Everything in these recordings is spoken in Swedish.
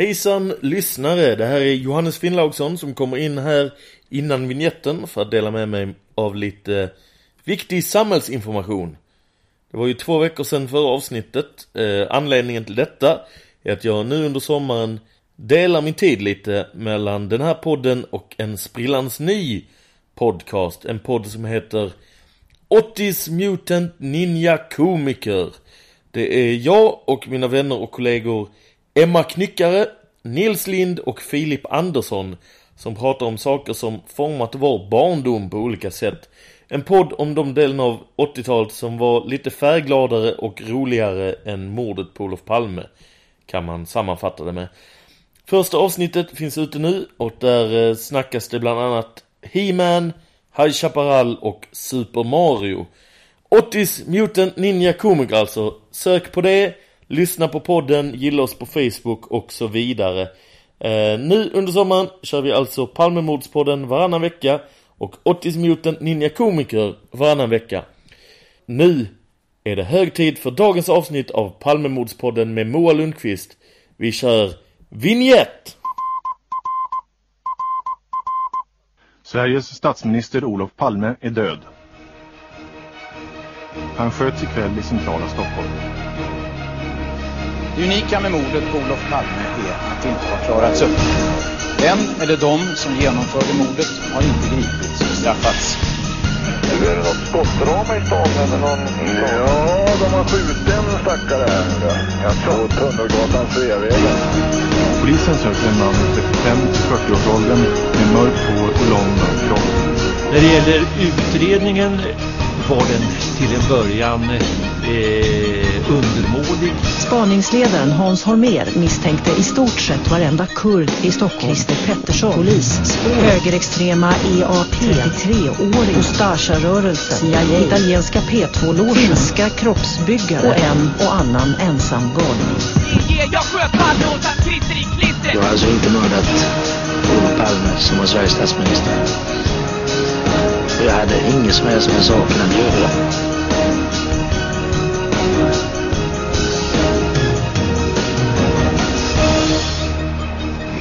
Hejsan lyssnare, det här är Johannes Finnlaugsson som kommer in här innan vignetten för att dela med mig av lite viktig samhällsinformation. Det var ju två veckor sedan förra avsnittet. Eh, anledningen till detta är att jag nu under sommaren delar min tid lite mellan den här podden och en sprillans ny podcast. En podd som heter Ottis Mutant Ninja Komiker. Det är jag och mina vänner och kollegor Emma Knyckare, Nils Lind och Filip Andersson som pratar om saker som format vår barndom på olika sätt. En podd om de delen av 80-talet som var lite färggladare och roligare än mordet på Olof Palme kan man sammanfatta det med. Första avsnittet finns ute nu och där eh, snackas det bland annat He-Man, High Chaparral och Super Mario. 80s Mutant Ninja Komiker alltså. Sök på det, lyssna på podden, gilla oss på Facebook och så vidare. Eh, nu under sommaren kör vi alltså Palmemordspodden varannan vecka och 80s Ninja Komiker varannan vecka. Nu är det hög tid för dagens avsnitt av Palmemordspodden med Moa Lundqvist. Vi kör Vignett! Sveriges statsminister Olof Palme är död. Han sköts ikväll i centrala Stockholm. Det unika med mordet på Olof Palme är att det inte har klarats upp. Den eller de som genomförde mordet har inte gripits och straffats. Är det något skottdrama i stan eller någon? Ja, de har skjutit en stackare här nu. På Tunnelgatan Sveavägen. Polisen söker en man i 35-40-årsåldern med mörkt hår och lång mörk kropp. När det gäller utredningen var den till en början eh, undermålig. Spaningsledaren Hans Holmér misstänkte i stort sett varenda kurd i Stockholm. Christer Pettersson, polisspår, högerextrema E EAP, 33-åring, Ustasja-rörelsen, CIA, italienska P2-logen, finska kroppsbyggare och en och annan ensam galning. Jag sköt Palme åt han Christer i klister. Jag har alltså inte mördat Olof Palme som var Sveriges statsminister. Och jag hade ingen som helst med saken att göra.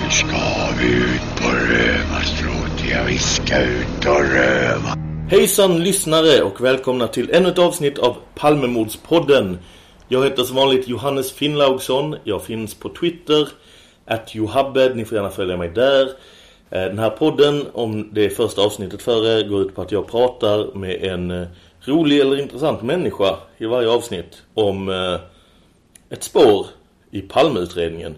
Nu ska vi ut på rövarstråt. Ja, vi ska ut och röva. Hejsan lyssnare och välkomna till ännu ett avsnitt av Palmemordspodden. Jag heter som vanligt Johannes Finnlaugsson. Jag finns på Twitter, att Johabbed. Ni får gärna följa mig där. Eh, Den här podden, om det är första avsnittet före, går ut på att jag pratar med en eh, rolig eller intressant människa i varje avsnitt om eh, ett spår i Palmeutredningen.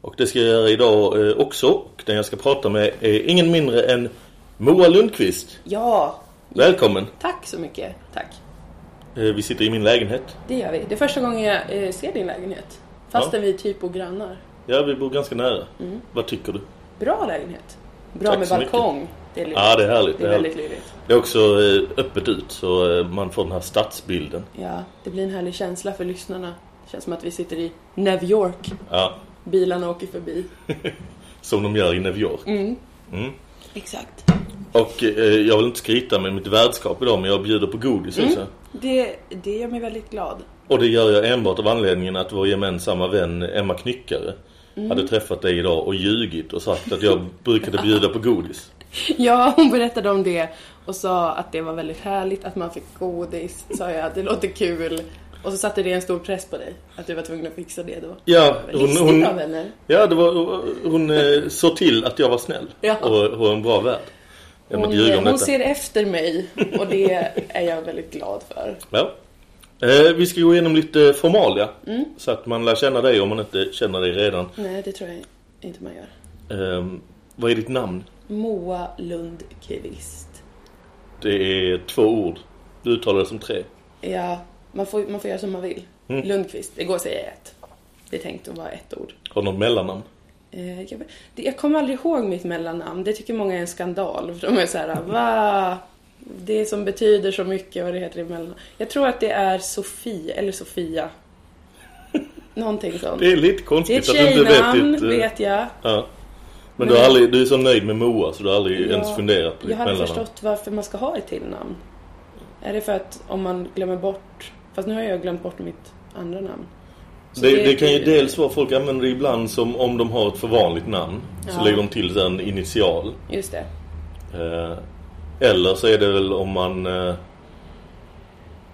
Och det ska jag göra idag också. Och den jag ska prata med är ingen mindre än Moa Lundqvist. Ja, Välkommen. tack så mycket. Tack. Vi sitter i min lägenhet. Det gör vi. Det är första gången jag ser din lägenhet. Fastän vi typ bor grannar. Ja, vi bor ganska nära. Vad tycker du? Bra lägenhet. Bra Tack med balkong. Det är. Ja, det är härligt. Det är väldigt lyxigt. Det är också eh, öppet ut så eh, man får den här stadsbilden. Ja, det blir en härlig känsla för lyssnarna. Det känns som att vi sitter i New York. Ja, Bilarna åker förbi. som de gör i New York. Mm. Mm. Exakt. Och eh, jag vill inte skryta med mitt värdskap idag men jag bjuder på godis Mm. också. Det, det gör mig väldigt glad. Och det gör jag enbart av anledningen att vår gemensamma vän Emma Knyckare Mm. hade träffat dig idag och ljugit och sagt att jag brukade bjuda på godis. Ja, hon berättade om det och sa att det var väldigt härligt att man fick godis. Sa jag, det låter kul. Och så satte det en stor press på dig. Att du var tvungen att fixa det då. Ja, hon, hon, av henne. ja det var, hon eh, såg till att jag var snäll Ja. och, och en bra. Jag Hon, hon ser efter mig och det är jag väldigt glad för. Ja. Eh, vi ska gå igenom lite formalia. Mm. Så att man lär känna dig om man inte känner dig redan. Nej, det tror jag inte man gör. Eh, vad är ditt namn? Moa Lundqvist. Det är två ord. Du uttalar det som tre. Ja, man får, man får göra som man vill. Mm. Lundqvist, det går att säga ett. Det är tänkt att vara ett ord. Har du något mellannamn? Eh, jag, jag kommer aldrig ihåg mitt mellannamn. Det tycker många är en skandal. För de är så här, va? Det som betyder så mycket, vad det heter i mellannamn. Jag tror att det är Sofie, eller Sofia. Någonting sånt. Det är lite Det är konstigt ett att du inte vet ditt... eh, vet jag. Ja. Men, Men- du, har aldrig, du är så nöjd med Moa så du har aldrig Ja, ens funderat på ditt Jag hade mellannamn. förstått varför man ska ha ett till namn. Är det för att om man glömmer bort... Fast nu har jag glömt bort mitt andra namn. Så Det, det kan ju dels vara folk använder det ibland som om de har ett för vanligt namn. Så Ja. lägger de till en initial. Just det. Eh, eller så är det väl om man eh,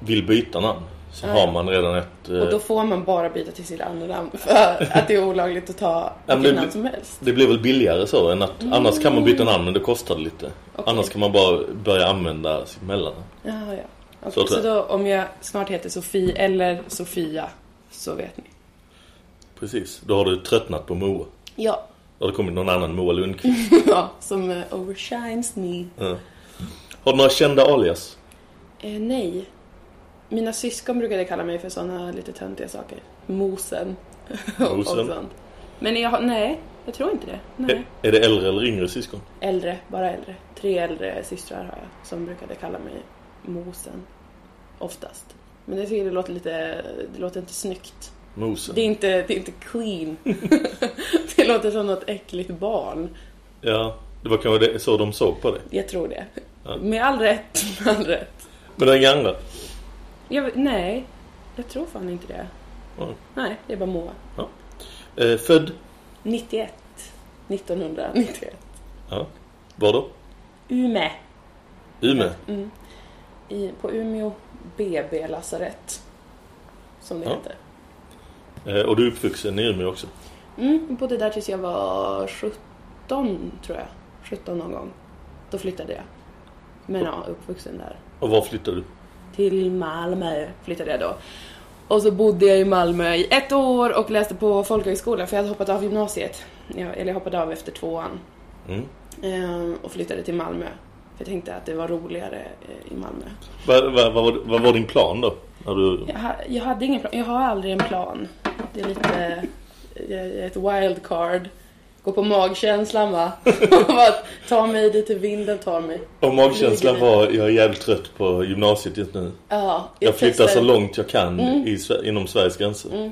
vill byta namn. Så Ja. har man redan ett... eh, Och då får man bara byta till sitt andra namn för att det är olagligt att ta Ja, vilket det namn som helst. Det blir väl billigare så än att Mm. annars kan man byta namn men det kostar lite. Okej. Annars kan man bara börja använda sitt mellannamn. Ja, ja. Okej, Så så, då om jag snart heter Sofie eller Sofia så vet ni. Precis, då har du tröttnat på Moa. Ja. Då har det kommit någon annan Moa Lundqvist. ja, som uh, overshines me. Ja. Har du några kända alias? Eh, nej. Mina syskon brukade kalla mig för såna lite töntiga saker. Mosen. Mosen. och sånt. Men jag nej, jag tror inte det. Nej. Är, är det äldre eller yngre syskon? Äldre, bara äldre. Tre äldre systrar har jag som brukade kalla mig Mosen. Oftast. Men jag tycker det låter lite, det låter inte snyggt. Mosen? Det är inte, det är inte clean. det låter som något äckligt barn. Ja, det var kanske det, så de såg på det. Jag tror det. Ja. Med all rätt. Med all rätt. Men inga andra? Jag, nej, jag tror fan inte det. Ja. Nej, det är bara Moa. Eh, född? 91. 1991. Ja. Var då? Ume. Umeå? Mm. I, på Umeå BB lasarett. Som det Ja. heter. Eh, och du är uppvuxen i Umeå också? Mm, bodde där tills jag var 17 tror jag. 17 någon gång. Då flyttade jag. Men ja, uppvuxen där. Och var flyttade du? Till Malmö flyttade jag då. Och så bodde jag i Malmö i ett år och läste på folkhögskola för jag hade hoppat av gymnasiet. Jag, eller jag hoppade av efter tvåan. Mm. Ehm, och flyttade till Malmö. För jag tänkte att det var roligare eh, i Malmö. Vad, vad, var- vad var din plan då? Du... Jag, ha, jag hade ingen plan. Jag har aldrig en plan. Det är lite... Jag är ett wildcard. Gå på magkänslan va? Ta mig dit vinden tar mig. Och magkänslan var, jag är jävligt trött på gymnasiet just nu. Ja, Jag flyttar så långt jag kan Mm. i, inom Sveriges gränser. Mm.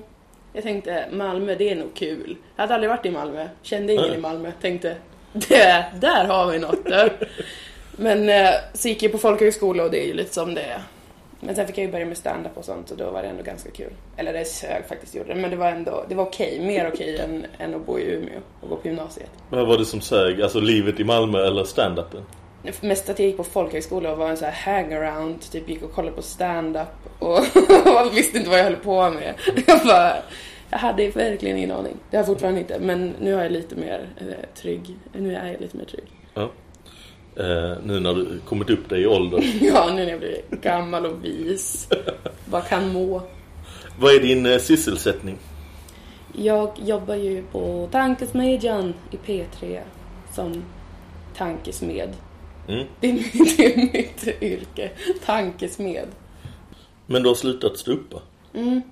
Jag tänkte Malmö, det är nog kul. Jag hade aldrig varit i Malmö. Kände ingen Nej. i Malmö. Tänkte, det, där har vi något där. Men eh, så gick jag på folkhögskola och det är ju lite som det är. Men sen fick jag ju börja med stand-up och sånt och då var det ändå ganska kul. Eller det sög faktiskt gjorde det, men det var ändå, det var okej. Mer okej än, än att bo i Umeå och gå på gymnasiet. Vad var det som sög? Alltså livet i Malmö eller stand-upen? Mest att jag gick på folkhögskola och var en sån här hangaround, typ gick och kollade på stand-up och visste inte vad jag höll på med. Jag bara, jag hade verkligen ingen aning. Det har jag fortfarande inte, men nu har jag lite mer eh, trygg, nu är jag lite mer trygg. Ja. Eh, nu när du kommit upp dig i ålder. Ja, nu när jag blir gammal och vis. Vad kan må. Vad är din eh, sysselsättning? Jag jobbar ju på Tankesmedjan i P3 som tankesmed. Mm. Det är mitt, det är mitt yrke, tankesmed. Men du har slutat va? Mm.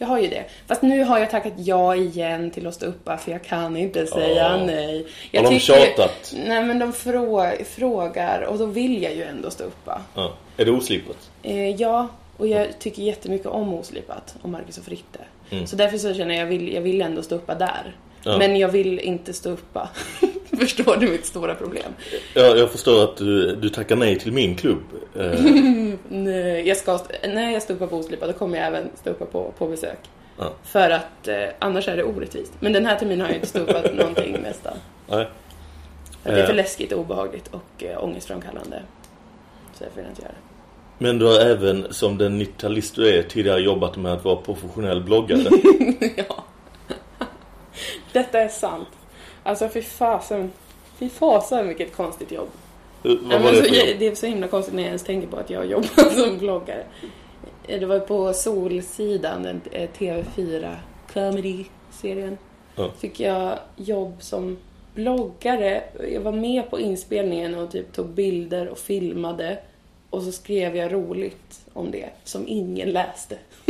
Jag har ju det. Fast nu har jag tackat ja igen till att stå uppa för jag kan inte säga Ja. nej. Jag Har de tycker- tjatat? Nej men de frå- frågar och då vill jag ju ändå stå uppa. Ja. Är det oslipat? Eh, ja, och jag tycker jättemycket om Oslipat och Marcus och Fritte. Mm. Så därför så känner jag, jag vill, jag vill ändå stå uppa där. Ja. Men jag vill inte stå uppa. Förstår du mitt stora problem? Ja, jag förstår att du, du tackar nej till min klubb. Nej, jag ska, när jag står uppa på Oslipa då kommer jag även stå uppa på, på besök. ja. För att eh, annars är det orättvist. Men den här terminen har jag inte stoppat någonting nästan. Nej. För det är för Eh. läskigt, obehagligt och eh, ångestframkallande. Så därför vill jag inte göra det. Men du har även, som den 90-talist du är, tidigare jobbat med att vara professionell bloggare. ja. Detta är sant. Alltså fy fasen. Fy fasen vilket konstigt jobb. Hur- Vad var det så, för jobb? det är så himla konstigt när jag ens tänker på att jag jobbar som bloggare. Det var på Solsidan, den eh, TV4 comedy-serien. Ja. Fick jag jobb som bloggare. Jag var med på inspelningen och typ tog bilder och filmade. Och så skrev jag roligt om det, som ingen läste.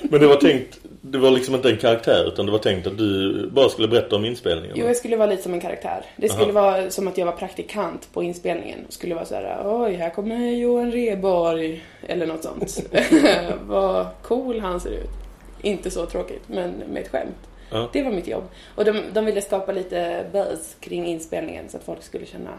Men det var tänkt, det var liksom inte en karaktär utan det var tänkt att du bara skulle berätta om inspelningen. Jo, jag skulle vara lite som en karaktär. Det skulle Aha. vara som att jag var praktikant på inspelningen. Det skulle vara så här, oj, här kommer Johan Rheborg. Eller något sånt. Vad cool han ser ut. Inte så tråkigt, men med ett skämt. Ja. Det var mitt jobb. Och de, de ville skapa lite buzz kring inspelningen så att folk skulle känna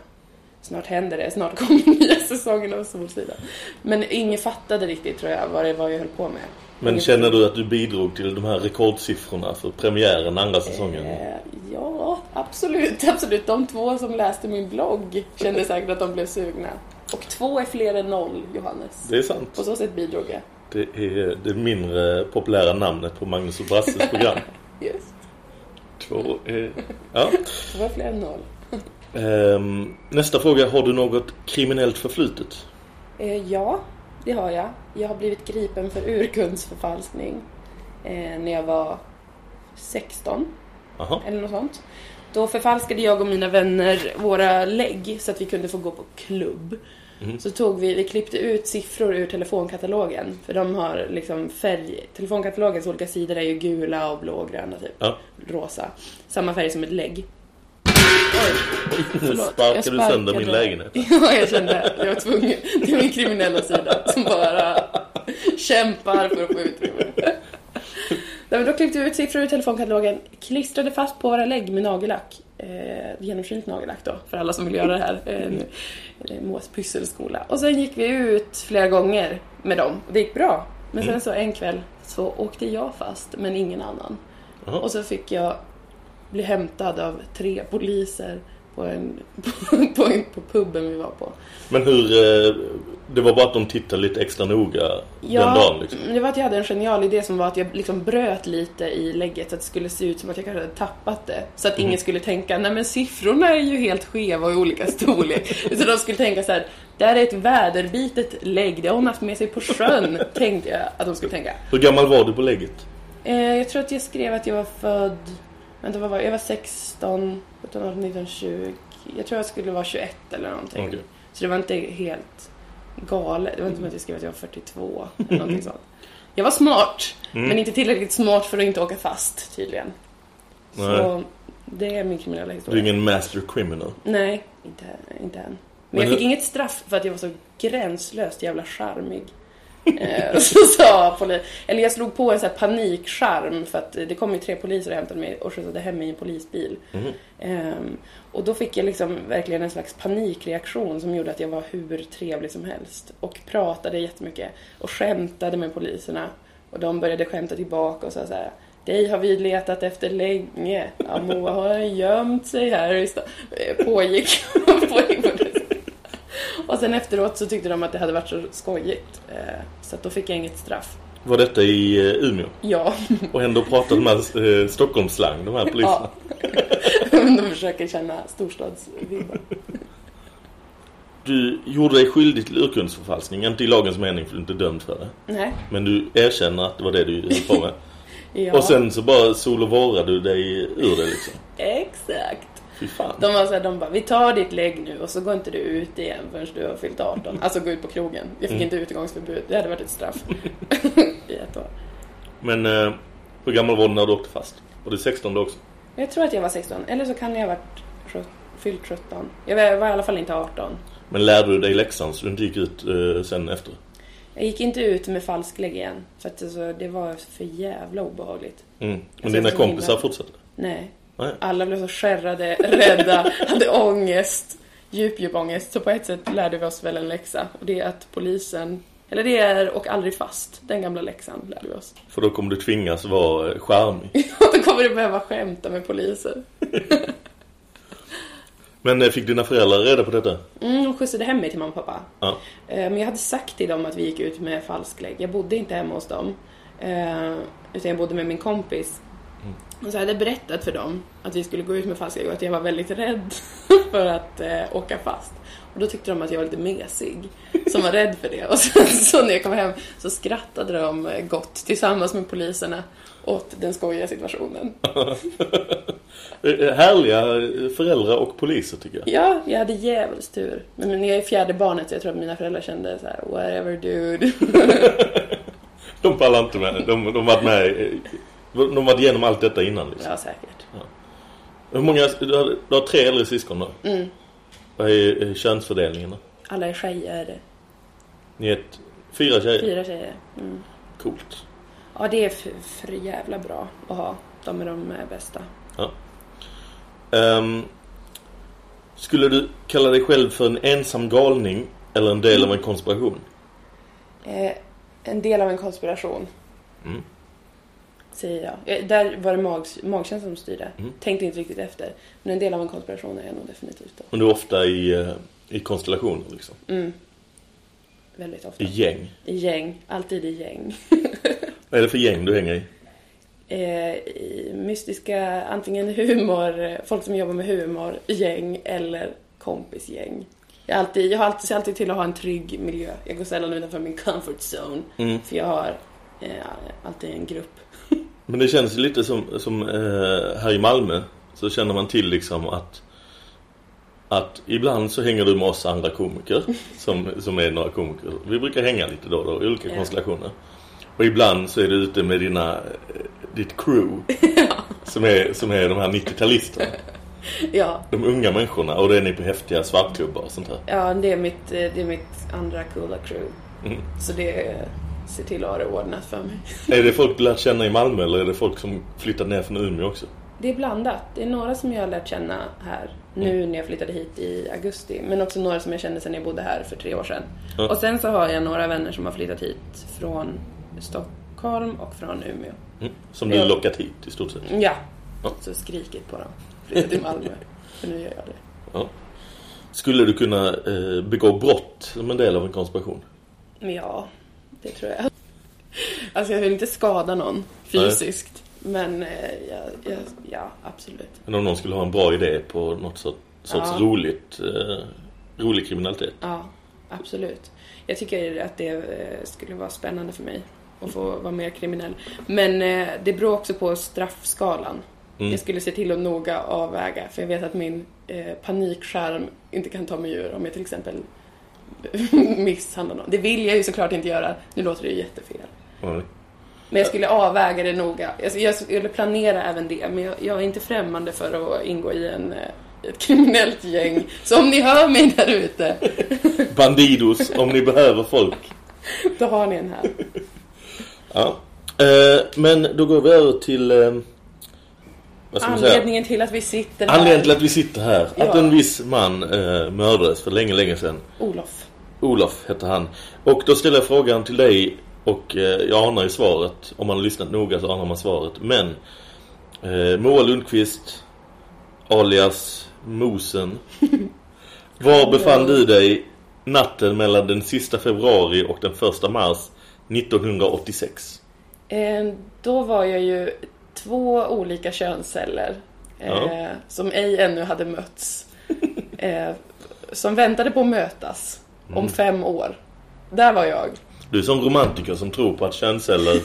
Snart händer det, snart kommer nya säsongen av Solsidan. Men ingen fattade riktigt tror jag vad det var jag höll på med. Men känner du att du bidrog till de här rekordsiffrorna för premiären andra säsongen? Eh, ja, absolut, absolut. De två som läste min blogg kände säkert att de blev sugna. Och två är fler än noll, Johannes. Det är sant. På så sätt bidrog jag. Det är det mindre populära namnet på Magnus och Brasses program. Just. Två är... Ja. Det var fler än noll. Ehm, nästa fråga. Har du något kriminellt förflutet? Eh, ja, det har jag. Jag har blivit gripen för urkundsförfalskning eh, när jag var 16 Aha. eller något sånt. Då förfalskade jag och mina vänner våra lägg så att vi kunde få gå på klubb. Mhm. Så tog vi, vi klippte ut siffror ur telefonkatalogen. För de har liksom färg, telefonkatalogens olika sidor är ju gula och blå och gröna typ. Ja. Rosa. Samma färg som ett lägg. Nu Förlåt, sparkar jag du sönder min sparkade. lägenhet. Ja, jag kände att jag var tvungen. Det är min kriminella sida som bara kämpar för att få utrymme. Nej, men då klippte vi ut siffror ur telefonkatalogen, klistrade fast på våra lägg med nagellack. Eh, genomskinligt nagellack då, för alla som vill göra det här. Nu- eh, Mås pysselskola. Och sen gick vi ut flera gånger med dem. Det gick bra. Men sen så en kväll så åkte jag fast, men ingen annan. Jaha. Och så fick jag bli hämtad av tre poliser på, en, på, på, en, på puben vi var på. Men hur... eh, Det var bara att de tittade lite extra noga den dagen liksom. det var att jag hade en genial idé som var att jag liksom bröt lite i lägget så att det skulle se ut som att jag kanske hade tappat det. Så att Mm. ingen skulle tänka, nej men siffrorna är ju helt skeva och i olika storlek. så de skulle tänka så här, det här är ett väderbitet lägg, det har hon haft med sig på sjön. tänkte jag att de skulle tänka. Hur gammal var du på lägget? Eh, jag tror att jag skrev att jag var född, vänta vad var jag? Jag var 16, 17, 18, 19, 20. Jag tror jag skulle vara 21 eller någonting. Okej. Så det var inte helt galet. Det var inte som att jag skrev att jag var 42 eller någonting sånt. Jag var smart, Mm. men inte tillräckligt smart för att inte åka fast tydligen. Så Nej. det är min kriminella Du är historia. ingen master criminal. Nej, inte, inte än. Men, Men jag fick inget straff för att jag var så gränslöst jävla charmig. Eh, så sa polis... Eller jag slog på en sån här panikskärm för att det kom ju tre poliser och hämtade mig och skjutsade hem mig i en polisbil. Mhm. Ehm, och då fick jag liksom verkligen en slags panikreaktion som gjorde att jag var hur trevlig som helst. Och pratade jättemycket och skämtade med poliserna. Och de började skämta tillbaka och sa så här. Dig har vi letat efter länge. Ja, Moa har gömt sig här i stan. Eh, Pågick. på. Och sen efteråt så tyckte de att det hade varit så skojigt. Eh, Så att då fick jag inget straff. Var detta i eh, Umeå? Ja. Och ändå pratade de här eh, Stockholmsslang, de här poliserna. Ja. de försöker känna storstadsvibbar. Du gjorde dig skyldig till urkundsförfalskning, inte i lagens mening för du är inte dömd för det. Nej. Men du erkänner att det var det du höll på med. Ja. Och sen så bara sol och vårade du dig ur det liksom. Exakt. Fy fan. De var så här, de bara, vi tar ditt lägg nu och så går inte du ut igen förrän du har fyllt 18. Alltså gå ut på krogen. Jag fick Mm. inte utegångsförbud. Det hade varit ett straff. I ett år. Men eh, hur gammal var du när du åkte fast? Var du 16 då också? Jag tror att jag var 16. Eller så kan jag ha varit fyllt 17. Jag var, i alla fall inte 18. Men lärde du dig läxan så du inte gick ut eh, sen efter? Jag gick inte ut med falsklägg igen. För att alltså, det var för jävla obehagligt. Mm. Men Alltså, dina kompisar himla- fortsatte? Nej. Nej. Alla blev så skärrade, rädda, hade ångest. Djup, djup ångest. Så på ett sätt lärde vi oss väl en läxa. Och det är att polisen... Eller det är och aldrig fast. Den gamla läxan lärde vi oss. För då kommer du tvingas vara charmig. Då kommer du behöva skämta med poliser. Men eh, fick dina föräldrar reda på detta? Mm, de skjutsade hem mig till mamma och pappa. Ja. Eh, Men jag hade sagt till dem att vi gick ut med falsklägg. Jag bodde inte hemma hos dem. eh, Utan jag bodde med min kompis. Och så hade jag berättat för dem att vi skulle gå ut med falsklägg och att jag var väldigt rädd för att eh, åka fast. Och då tyckte de att jag var lite mesig, som var rädd för det. Och sen så när jag kom hem så skrattade de eh, gott tillsammans med poliserna åt den skojiga situationen. Eh, Härliga föräldrar och poliser tycker jag. Ja, jag hade djävulskt tur. Men men jag är fjärde barnet så jag tror att mina föräldrar kände så här: whatever dude. De pallar inte med. De, de varit med. De har varit igenom allt detta innan liksom. ja, säkert. Hur många, du har, du har tre äldre syskon då? Mm. Vad är eh, könsfördelningen då? Alla är tjejer. Ni är ett, fyra tjejer? Fyra tjejer. Mm. Coolt. Ja, det är för, för jävla bra att ha. De är de bästa. Ja. Ehm, skulle du kalla dig själv för en ensam galning eller en del av en konspiration? Eh, en del av en konspiration. Mm. Säger jag. Eh, Där var det mag, magkänslan som styrde. Mm. Tänkte inte riktigt efter. Men en del av en konspiration är jag nog definitivt då. Men du är ofta i, eh, i konstellationer liksom. Mm. Väldigt ofta. I gäng. I gäng. Alltid i gäng. Vad är det för gäng du hänger i? eh, i mystiska, antingen humor, folk som jobbar med humor, gäng eller kompisgäng. Jag, alltid, jag har alltid, ser alltid till att ha en trygg miljö. Jag går sällan utanför min comfort zone. Mm. För jag har eh, alltid en grupp. Men det känns lite som, som eh, här i Malmö så känner man till liksom att att ibland så hänger du med oss andra komiker som, som är några komiker. Vi brukar hänga lite då och då olika Ja. konstellationer. Och ibland så är du ute med dina, eh, ditt crew som, är, som är de här 90-talisterna. Ja, De unga människorna och då är ni på häftiga svartklubbar och sånt här. ja det, är mitt, eh, det är mitt andra coola crew. Mm. Så det eh, ser till att ha det ordnat för mig. Är det folk du lärt känna i Malmö eller är det folk som flyttat ner från Umeå också? Det är blandat. Det är några som jag har lärt känna här nu när jag flyttade hit i augusti. Men också några som jag kände sedan jag bodde här för tre år sedan. Ja. Och sen så har jag några vänner som har flyttat hit från Stockholm och från Umeå. Mm. Som du Ja. lockat hit i stort sett? Ja, så skrikit på dem. Flytta till Malmö. För nu gör jag det. Skulle du kunna eh, begå brott som en del av en konspiration? Ja, det tror jag. Alltså jag vill inte skada någon fysiskt. Men eh, ja, ja, ja, absolut. Men om någon skulle ha en bra idé på något sorts, sorts Ja. roligt, eh, rolig kriminalitet? Ja, absolut. Jag tycker att det eh, skulle vara spännande för mig att få vara mer kriminell. Men eh, det beror också på straffskalan. Mm. Jag skulle se till att noga avväga, för jag vet att min eh, panikskärm inte kan ta mig ur om jag till exempel misshandlar någon. Det vill jag ju såklart inte göra. Nu låter det ju jättefel. Ja. Men jag skulle avväga det noga. Jag, jag skulle planera även det, men jag, jag är inte främmande för att ingå i en, eh, ett kriminellt gäng. Så om ni hör mig där ute, Bandidos, om ni behöver folk. då har ni en här. Ja. Eh, men då går vi över till... Eh? Anledningen till att vi sitter här. Anledningen till att vi sitter här. Ja. Att en viss man eh, mördades för länge, länge sedan. Olof. Olof hette han. Och då ställer jag frågan till dig och eh, jag anar ju svaret. Om man har lyssnat noga så anar man svaret. Men eh, Moa Lundqvist alias Mosen. Var befann du dig natten mellan den sista februari och den första mars 1986? Eh, då var jag ju två olika könsceller eh, Ja. som ej ännu hade mötts. Eh, som väntade på att mötas Mm. om fem år. Där var jag. Du är som romantiker som tror på att könsceller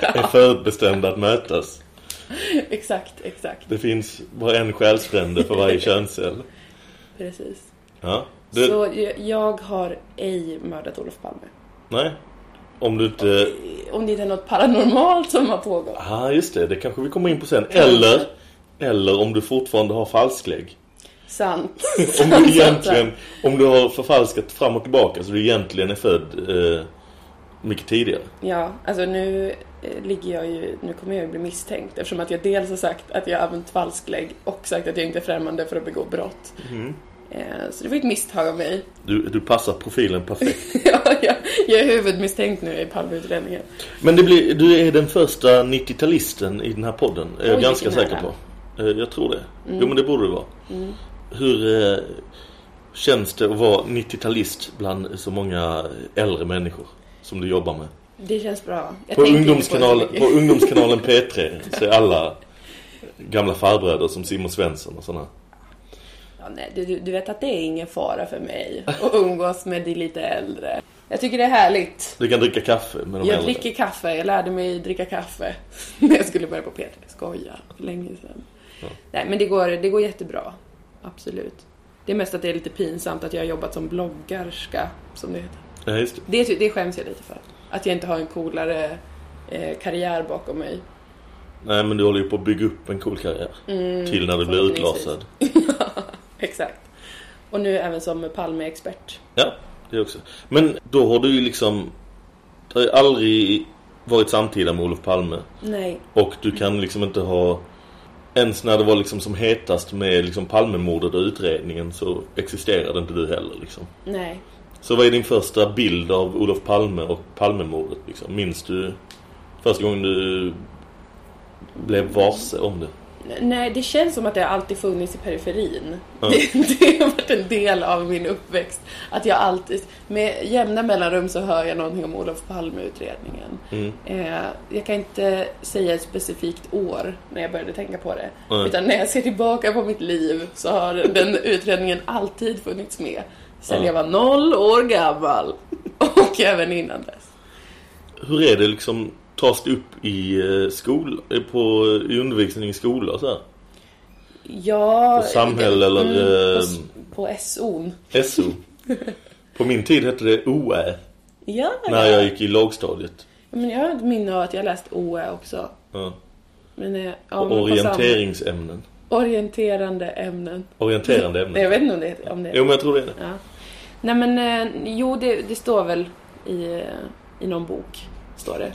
är förutbestämda att mötas. exakt, exakt. Det finns bara en själsfrände för varje könscell. Precis. Ja. Du, Så jag, har ej mördat Olof Palme. Nej. Om du inte... Om det inte är något paranormalt som har pågått. Ja, just det. Det kanske vi kommer in på sen. Eller, eller om du fortfarande har falsklägg. Sant. Om du egentligen... Om du har förfalskat fram och tillbaka så du egentligen är född eh, mycket tidigare. Ja, alltså nu eh, ligger jag ju, nu kommer jag ju bli misstänkt eftersom att jag dels har sagt att jag använt falsklägg och sagt att jag inte är främmande för att begå brott. Mm. Så det var ett misstag av mig. Du, du passar profilen perfekt. ja, jag, jag är huvudmisstänkt nu i Palmeutredningen. Men det blir, du är den första 90-talisten i den här podden. Är jag ganska säker på. Eh, Jag tror det. Mm. Jo men det borde det vara. Mm. Hur eh, känns det att vara 90-talist bland så många äldre människor som du jobbar med? Det känns bra. Jag På, så på mycket. ungdomskanalen P3 så är alla gamla farbröder som Simon Svensson och sådana. Ja, nej, du, du- vet att det är ingen fara för mig att umgås med de lite äldre. Jag tycker det är härligt. Du kan dricka kaffe med de Jag äldre. dricker kaffe. Jag lärde mig dricka kaffe när jag skulle börja på P3. Skoja. För länge sedan. Nej, men det går, det går jättebra. Absolut. Det är mest att det är lite pinsamt att jag har jobbat som bloggarska, som det heter. Ja, just det. Det, det skäms jag lite för. Att jag inte har en coolare eh, karriär bakom mig. Nej men du håller ju på att bygga upp en cool karriär. Mm, till när du blir utlasad. Exakt. Och nu även som Palme-expert. Ja, det också. Men då har du ju liksom... Det har ju aldrig varit samtida med Olof Palme. Nej. Och du kan liksom inte ha... Ens när det var liksom som hetast med liksom Palmemordet och utredningen så existerade inte du heller liksom. Nej. Så vad är din första bild av Olof Palme och Palmemordet liksom? Minns du Första gången du blev varse om det. Nej, det känns som att det alltid funnits i periferin. Ja. Det, det har varit en del av min uppväxt. Att jag alltid, med jämna mellanrum så hör jag någonting om Olof Palme-utredningen. Mm. Eh, jag kan inte säga ett specifikt år när jag började tänka på det. Nej. Utan när jag ser tillbaka på mitt liv så har den utredningen alltid funnits med. Sen Ja. jag var noll år gammal. Och även innan dess. Hur är det liksom, tas det upp i eh, skol, eh, på, i undervisning i skola så här? Ja... På samhälle eller, på, eh, s- på SO'n. SO. På min tid hette det OÄ. Ja, När ja. jag gick i lågstadiet. Men jag har ett minne av att jag läst OÄ också. Ja. Men, eh, ja, Och på orienteringsämnen. Orienterande ämnen. Orienterande ämnen. Jag vet inte om det om det Jo, men jag tror det är det. Ja. Nej men, eh, jo det, det står väl i, eh, i någon bok, står det.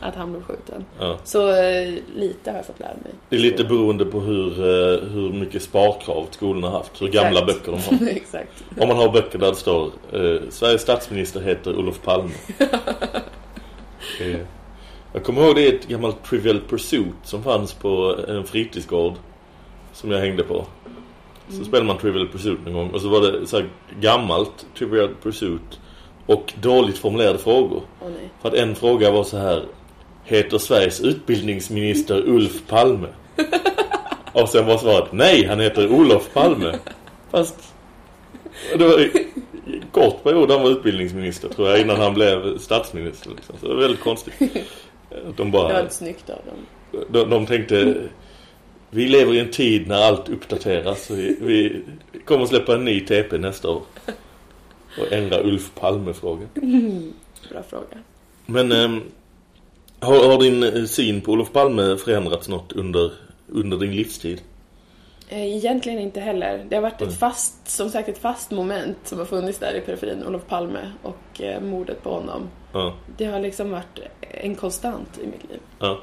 Att han blev skjuten. Ja. Så eh, lite har jag fått lära mig. Det är lite beroende på hur, eh, hur mycket sparkrav skolorna har haft. Hur gamla Exakt. böcker de har. Exakt. Om man har böcker där det står eh, Sveriges statsminister heter Olof Palme. jag kommer ihåg det är ett gammalt Trivial Pursuit som fanns på en fritidsgård som jag hängde på. Så Mm. spelade man Trivial Pursuit någon gång och så var det så gammalt Trivial Pursuit och dåligt formulerade frågor. Nej. För att en fråga var så här Heter Sveriges utbildningsminister Ulf Palme? och sen var svaret Nej, han heter Olof Palme. Fast det var en kort period han var utbildningsminister tror jag innan han blev statsminister. Liksom. Så det var väldigt konstigt. De, Det bara, var lite snyggt av dem. de, de tänkte vi lever i en tid när allt uppdateras. Så vi, vi kommer att släppa en ny TP nästa år. Och ändra Ulf Palme-frågan. Bra fråga. Men ehm, har, har din eh, syn på Olof Palme förändrats något under, under din livstid? Eh, Egentligen inte heller. Det har varit ett fast, som sagt ett fast moment som har funnits där i periferin, Olof Palme och eh, mordet på honom. Ja. Det har liksom varit en konstant i mitt liv. ja.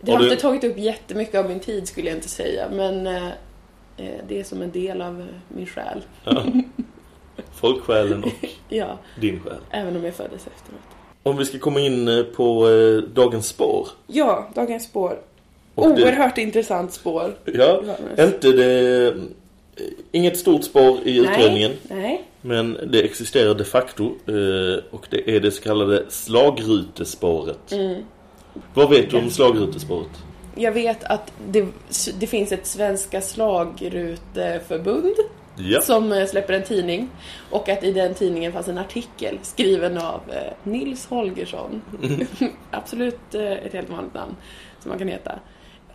Det Har har du- inte tagit upp jättemycket av min tid skulle jag inte säga, men eh, eh, det är som en del av min själ. ja. Folksjälen och Ja, din själ. även om jag föddes efteråt. Om vi ska komma in eh, på eh, dagens spår. Ja, Dagens spår. Och det- Oerhört intressant spår. Ja, inte det... eh, Inget stort spår i utredningen. Nej, nej. Men det existerar de facto. eh, Och det är det så kallade slagrutespåret. Mm. Vad vet du om slagrutespåret? Jag vet att det, det finns ett Svenska slagruteförbund Ja. som eh, släpper en tidning. Och att i den tidningen fanns en artikel skriven av eh, Nils Holgersson. Absolut eh, ett helt vanligt namn som man kan heta.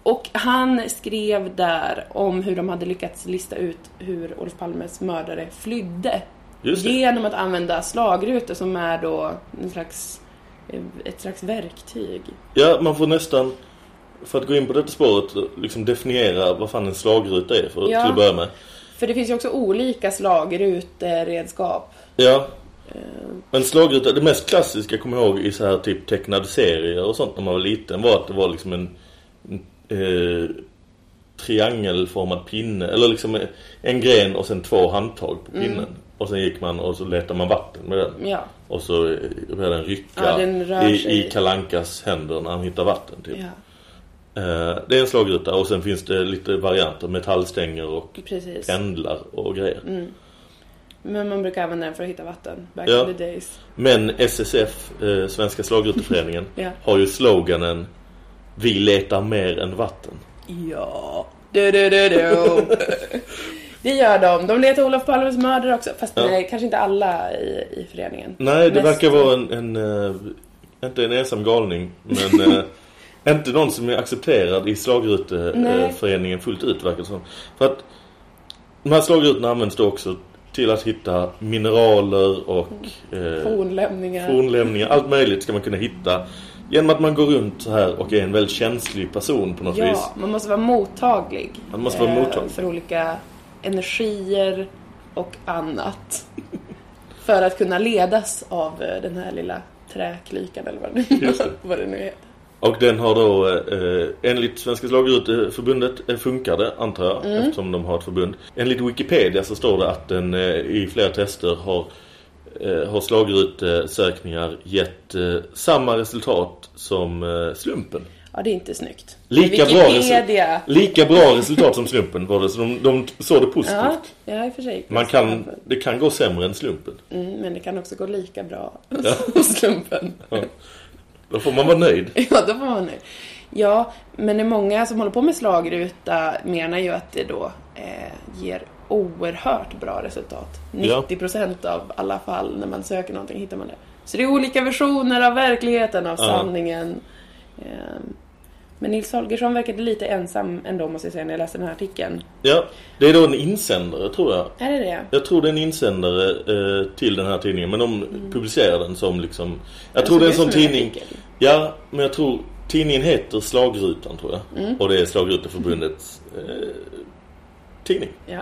Och han skrev där om hur de hade lyckats lista ut hur Olof Palmes mördare flydde. Genom att använda slagrutor som är då en slags, ett slags verktyg. Ja, man får nästan, för att gå in på detta spåret, liksom definiera vad fan en slagruta är för, Ja. till att börja med. För det finns ju också olika slagruteredskap. Ja. En slagruta, det mest klassiska kommer jag ihåg i så här typ tecknade serier och sånt när man var liten var att det var liksom en, en eh, triangelformad pinne eller liksom en, en gren och sen två handtag på pinnen. Mm. Och sen gick man och så letade man vatten med den. Ja. Och så eh, började den rycka Ja, den i, i Kalankas händer när han hittar vatten typ. Ja, Eh, det är en slagruta och sen finns det lite varianter, metallstänger och precis. pendlar och grejer. Mm. Men man brukar använda den för att hitta vatten. Back Ja. in the days. Men SSF, eh, Svenska slagruteföreningen, Ja. har ju sloganen Vi letar mer än vatten. Ja. Du, du, du, du. det gör de. De letar Olof Palmes mördare också. Fast Ja. nej, kanske inte alla i, i föreningen. Nej, det Mest- verkar vara en, en eh, inte en ensam galning, men eh, inte någon som är accepterad i slagruteföreningen fullt ut verkar som. För att de här slagrutorna används då också till att hitta mineraler och eh, Fornlämningar. fornlämningar, allt möjligt ska man kunna hitta genom att man går runt så här och är en väldigt känslig person på något vis. Ja, man måste vara mottaglig. Man måste vara eh, mottaglig. För olika energier och annat. för att kunna ledas av eh, den här lilla träklykan eller det. vad det nu heter. Och den har då eh, enligt Svenska slagruteförbundet eh, funkar det, antar jag, Mm. eftersom de har ett förbund. Enligt Wikipedia så står det att den eh, i flera tester har eh, har slagrutesökningar gett eh, samma resultat som eh, slumpen. Ja, det är inte snyggt. Lika bra, Wikipedia. resu- lika bra resultat som slumpen var det, så de, de såg det positivt. Ja, ja, i och för sig. Man kan, det kan gå sämre än slumpen. Mm, men det kan också gå lika bra Ja. som slumpen. Ja. Då får man vara nöjd. Ja, då får man nöjd. Ja, men många som håller på med slagruta menar ju att det då eh, ger oerhört bra resultat. Ja. 90% av alla fall när man söker någonting hittar man det. Så det är olika versioner av verkligheten, av Ja. sanningen. Men Nils Holgersson verkade lite ensam ändå måste jag säga när jag läste den här artikeln. Ja, det är då en insändare tror jag. Är det det? Jag tror det är en insändare eh, till den här tidningen. Men de publicerar den som liksom... Jag Ja, tror det är en sån tidning... artikel. Ja, men jag tror tidningen heter Slagrutan tror jag. Mm. Och det är Slagruteförbundets eh, tidning. Ja.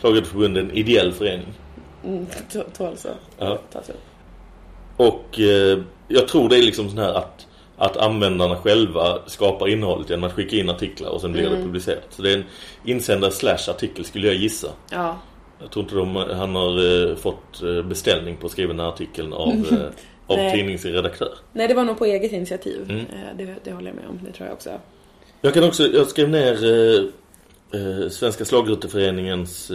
Slagruteförbundet är en ideell förening. Mm, tål så. Ja. Och eh, jag tror det är liksom sån här att, att användarna själva skapar innehållet genom att skicka in artiklar och sen blir det Mm. publicerat. Så det är en insändare slash artikel skulle jag gissa. Ja. Jag tror inte de, han har eh, fått eh, beställning på att skriva den här artikeln av, eh, av Nej. tidningsredaktör. Nej, det var nog på eget initiativ. Mm. Eh, Det, det håller jag med om. Det tror jag också. Jag kan också, jag skrev ner eh, eh, Svenska slagruteföreningens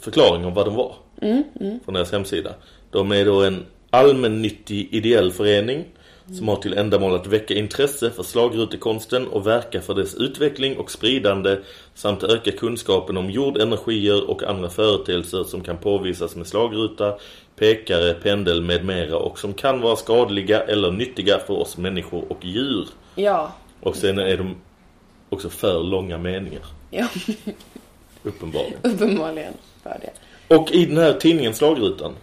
förklaring om vad de var. Mm, mm. Från deras hemsida. De är då en allmännyttig ideell förening som har till ändamål att väcka intresse för slagrutekonsten och verka för dess utveckling och spridande samt öka kunskapen om jordenergier och andra företeelser som kan påvisas med slagruta, pekare, pendel med mera och som kan vara skadliga eller nyttiga för oss människor och djur. Ja. Och sen är de också för långa meningar, Ja, uppenbarligen. uppenbarligen för det. Och i den här tidningen Slagrutan,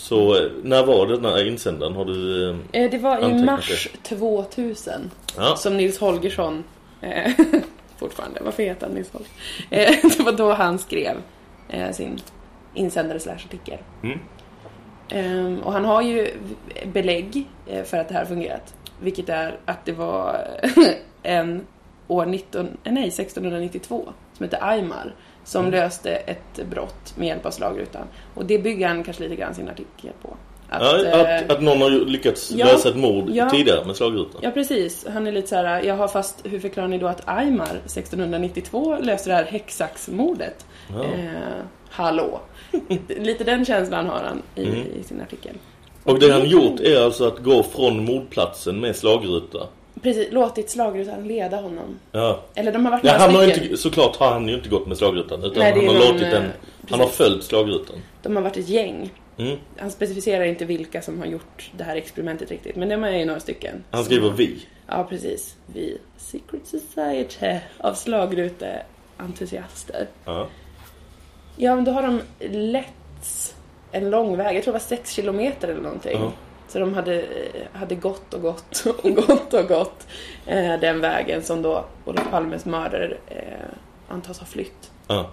så när var den här insändaren? Har du eh, Eh, Det var i mars det? 2000 Ja. som Nils Holgersson, eh, fortfarande, varför heter han Nils Holgersson? Eh, det var då han skrev eh, sin insändare slash artikel. Mm. Ehm, och han har ju belägg för att det här fungerat. Vilket är att det var en år 19, eh, nej, 1692 som hette Aymar som Mm. löste ett brott med hjälp av slagrutan. Och det bygger han kanske lite grann sin artikel på. Att, ja, eh, att, att någon har lyckats ja, lösa ett mord ja. tidigare med slagrutan. Ja, precis. Han är lite så här, jag har fast, hur förklarar ni då att Aymar 1692 löste det här häxaxmordet? Ja. Eh, hallå? lite den känslan har han i, Mm. i sin artikel. Och det han gjort är alltså att gå från mordplatsen med slagruta. Precis, låtit slagrutan leda honom. Ja. Eller de har varit några han har inte, såklart har han ju inte gått med slagrutan utan Nej, han har någon, låtit eh, den, han har följt slagrutan. De har varit ett gäng. Mm. Han specificerar inte vilka som har gjort det här experimentet riktigt, men de är ju några stycken. Han som- skriver vi. Ja, precis. Vi, Secret Society av slagrutentusiaster. Ja. Ja, men då har de lett en lång väg. Jag tror det var sex kilometer eller någonting. Ja. Så de hade, hade gått och gått och gått och gått eh, den vägen som då Olof Palmes mördare eh, antas ha flytt. Ja.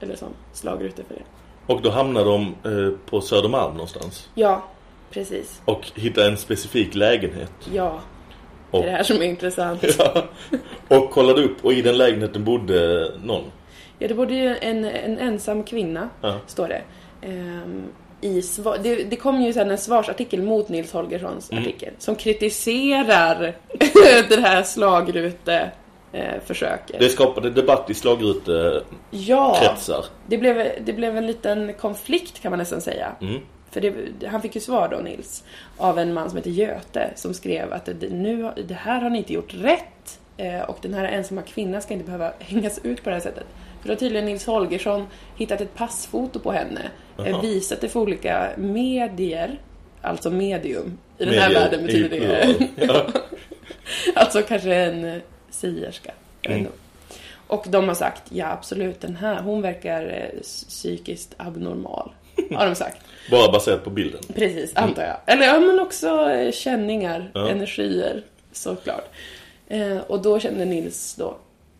Eller som slagrute för det. Och då hamnar de eh, på Södermalm någonstans. Ja, precis. Och hittar en specifik lägenhet. Ja, det är det här som är intressant. Ja. Och kollade upp och i den lägenheten bodde någon. Ja, det bodde ju en, en ensam kvinna, Ja. står det. Ehm, i svar, det, det kom ju sen en svarsartikel mot Nils Holgerssons Mm. artikel som kritiserar det här slagrute eh, försöket. Det skapade debatt i slagrutekretsar. Ja, det blev, det blev en liten konflikt kan man nästan säga. Mm. För det, han fick ju svar då, Nils, av en man som heter Göte som skrev att det, nu, det här har ni inte gjort rätt eh, och den här ensamma kvinnan ska inte behöva hängas ut på det här sättet. För då har tydligen Nils Holgersson hittat ett passfoto på henne, eh, Jaha. visat det för olika medier, alltså medium. I den här Medier världen betyder det. Ja. alltså kanske en eh, sierska. Mm. Och de har sagt, ja absolut, den här, hon verkar eh, psykiskt abnormal. Har de sagt. Bara baserat på bilden. Precis, antar jag. Eller ja, men också känningar, Ja. energier, såklart. Eh, och då kände Nils då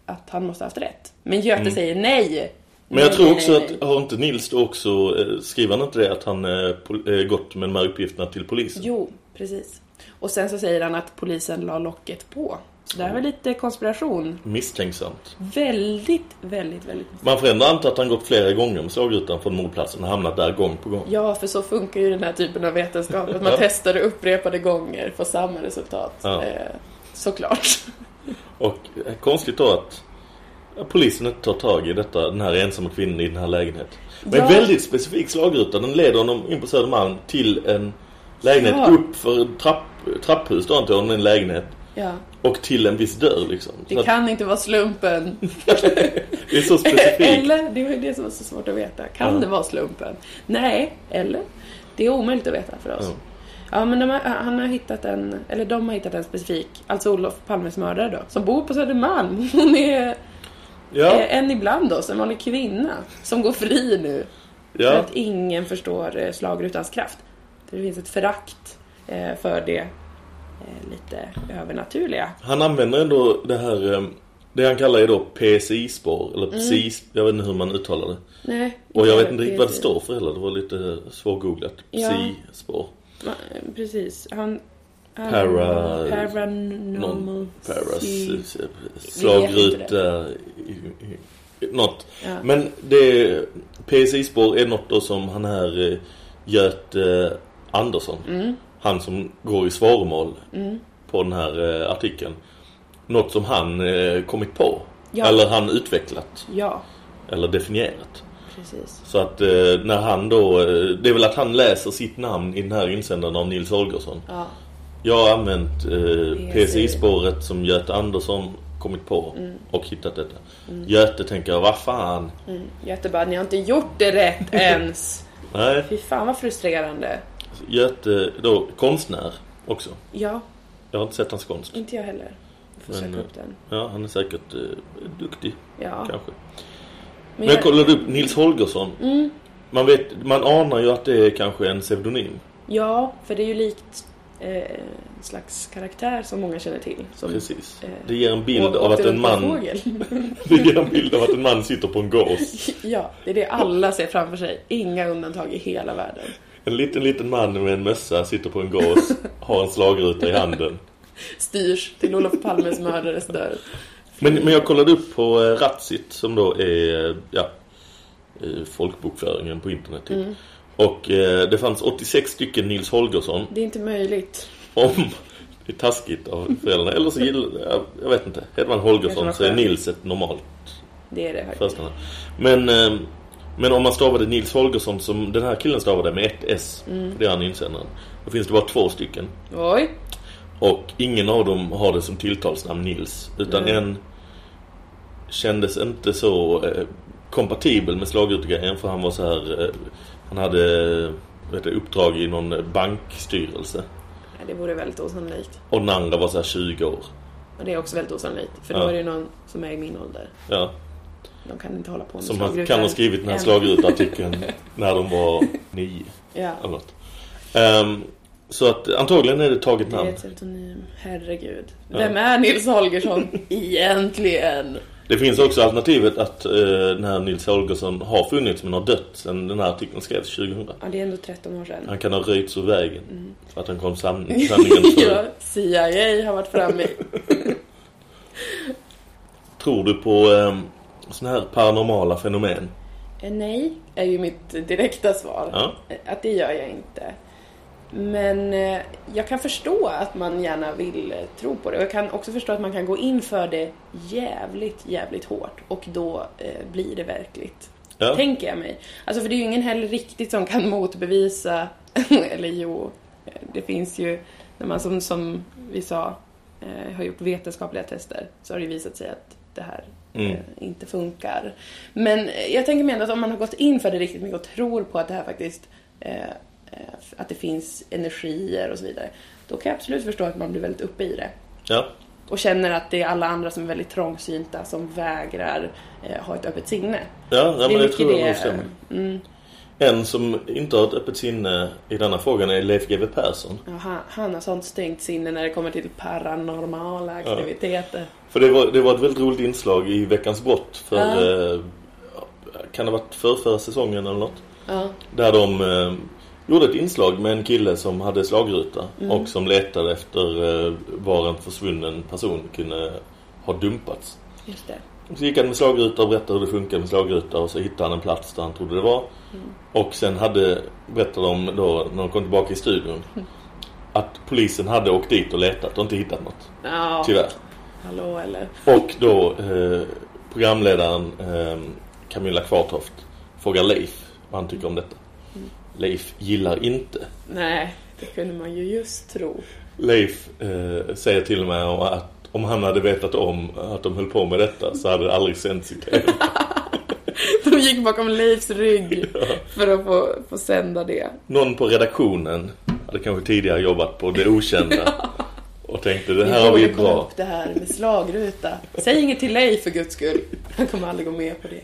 att han måste ha haft rätt. Men Göte Mm. säger nej. Men jag Nej, tror också nej, att, nej. har inte Nils då också, skriver han inte det att han eh, eh, gått med de här uppgifterna till polisen? Jo, precis. Och sen så säger han att polisen la locket på. Så det här var lite konspiration. Misstänksamt. Väldigt, väldigt, väldigt. Man får ändå anta att han gått flera gånger med slagrutan från mordplatsen och hamnat där gång på gång. Ja, för så funkar ju den här typen av vetenskap. Att man testar det upprepade gånger, får samma resultat. Ja. Eh, såklart. Och eh, konstigt då att polisen inte tar tag i detta, den här ensamma kvinnan i den här lägenheten. Men Ja. väldigt specifik slagruta. Den leder honom in på Södermalm till en lägenhet Ja. upp för en trapp, trapphus då antar jag, en lägenhet. Ja. Och till en viss dörr liksom. Så Det att kan inte vara slumpen. det är så specifikt. eller, det var det som var så svårt att veta. Kan Ja. det vara slumpen? Nej, eller? Det är omöjligt att veta för oss. Ja. Ja, men har, han har hittat en, eller de har hittat en specifik, alltså Olof Palmes mördare då, som bor på Södermalm. Hon är Ja, eh, en ibland oss, en vanlig kvinna, som går fri nu. För ja. att ingen förstår eh, slagrutans kraft. Det finns ett förakt eh, för det lite övernaturliga. Han använder ändå det här, det han kallar ju då PSI-spår, eller Mm. PSI, jag vet inte hur man uttalar det. Nej, Och jag vet inte riktigt vad det står för heller, det var lite svårgooglat. Ja. PSI-spår. Va- Precis. Han... Para- Paranormal... Paras, psy- slagruta, något. Ja. Men det, PSI-spår är något då som han här eh, Göte Andersson, Mm. han som går i svaromål på den här eh, artikeln. Något som han eh, kommit på. Ja. Eller han utvecklat. Ja, Eller definierat. precis. Så att eh, när han då, det är väl att han läser sitt namn i den här insändaren av Nils Holgersson. Ja. Jag har använt eh, PSI. PSI-spåret som Göte Andersson kommit på och hittat detta. Göte tänker, vad fan? Mm. Jättebra, ni har inte gjort det rätt ens. Nej, Fy fan vad frustrerande. Göte då konstnär också. Ja, Jag har inte sett hans konst. inte jag heller. Jag får Men, söka upp den. Ja, han är säkert eh, duktig Ja. kanske. Men jag jag, kollade upp Nils Holgersson. Man, vet, man anar ju att det är kanske en pseudonym. ja, för det är ju likt eh, slags karaktär som många känner till. Som, Precis. eh, Det ger en bild av att en man... Det ger en bild av att en man sitter på en gås. ja, det är det alla ser framför sig. Inga undantag i hela världen. En liten, liten man med en mössa sitter på en gås, har en slagruta i handen. Styrs till Olof Palmes mördares dörr. Men, men jag kollade upp på eh, Ratsit som då är ja, folkbokföringen på internet. Typ. Mm. Och eh, det fanns 86 stycken Nils Holgersson. Det är inte möjligt. Om det är taskigt av föräldrarna. Eller så gillar jag, jag vet inte. Heter man Holgersson så är? Nils ett normalt Det är det faktiskt. Men, eh, men om man stavade Nils Holgersson som den här killen stavade med ett S. Mm. Det är han insändaren. Då finns det bara två stycken. Oj. Och ingen av dem har det som tilltalsnamn Nils. Utan Nej. en kändes inte så eh, kompatibel med slagrutegrejen för han var så här... Eh, han hade vet du, uppdrag i någon bankstyrelse. Nej, det vore väldigt osannolikt. Och den andra var så här 20 år. Och det är också väldigt osannolikt. För då Ja. är det ju någon som är i min ålder. Ja, De kan inte hålla på med som slagrutor kan ha skrivit den här slagrutartikeln när de var nio. Ja. Eller något. Ehm, så att antagligen är det taget Det är namn. ett pseudonym. Herregud. Vem är Nils Holgersson egentligen? Det finns också alternativet att eh, den här Nils Holgersson har funnits men har dött sedan den här artikeln skrevs 2000. Ja, det är ändå 13 år sedan. Han kan ha röjts ur vägen för att han kom san sanningen för. ja, CIA har varit framme. Tror du på eh, såna här paranormala fenomen? Eh, Nej, är ju mitt direkta svar. Ja. Eh, Att det gör jag inte. Men eh, jag kan förstå att man gärna vill eh, tro på det. Och jag kan också förstå att man kan gå in för det jävligt, jävligt hårt. Och då eh, blir det verkligt. Ja. Tänker jag mig. Alltså för det är ju ingen heller riktigt som kan motbevisa. Eller jo, det finns ju, när man som, som vi sa har gjort vetenskapliga tester så har det visat sig att det här Mm. inte funkar. Men jag tänker mer att om man har gått in för det riktigt mycket och tror på att det här faktiskt eh, att det finns energier och så vidare. Då kan jag absolut förstå att man blir väldigt uppe i det. Ja. Och känner att det är alla andra som är väldigt trångsynta som vägrar eh, ha ett öppet sinne. Ja, ja det det tror jag det. Mm, En som inte har ett öppet sinne i denna frågan är Leif GW Persson. ja, han, han har sånt stängt sinne när det kommer till paranormala aktiviteter. För det var, det var ett väldigt roligt inslag i Veckans brott för, Ja. eh, kan det ha varit för förra säsongen eller något? Ja. Där de, eh, gjorde ett inslag med en kille som hade slagruta Mm. och som letade efter eh, var en försvunnen person kunde ha dumpats. Just det. Så gick han med slagruta och berättade hur det funkar med slagruta och så hittade han en plats där han trodde det var. Och sen hade, berättade de då när de kom tillbaka i studion att polisen hade åkt dit och letat och inte hittat något. Ja. Tyvärr. Hallå eller? Och då eh, programledaren eh, Camilla Kvartoft frågar Leif vad han tycker om detta. Leif gillar inte. Nej, det kunde man ju just tro. Leif eh, säger till med att om han hade vetat om att de höll på med detta så hade det aldrig sänts i tv. De gick bakom Leifs rygg för att få, få sända det. Någon på redaktionen hade kanske tidigare jobbat på Det Okända och tänkte det här har vi borde kolla bra. upp det här med slagruta. Säg inget till Leif för guds skull. Han kommer aldrig gå med på det.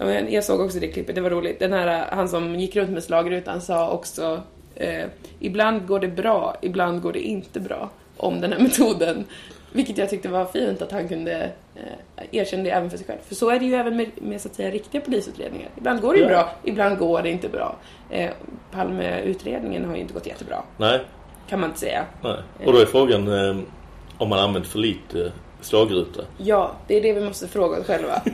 Ja, men jag såg också det klippet, det var roligt. Den här, han som gick runt med slagrutan sa också eh, Ibland går det bra, ibland går det inte bra om den här metoden. Vilket jag tyckte var fint att han kunde eh, erkänna det även för sig själv. För så är det ju även med, med så att säga riktiga polisutredningar. Ibland går det ju Ja. bra, ibland går det inte bra. Eh, Palmeutredningen har ju inte gått jättebra, Nej, kan man inte säga. nej. Och då är frågan eh, om man använt för lite slagruta. Ja, det är det vi måste fråga oss själva.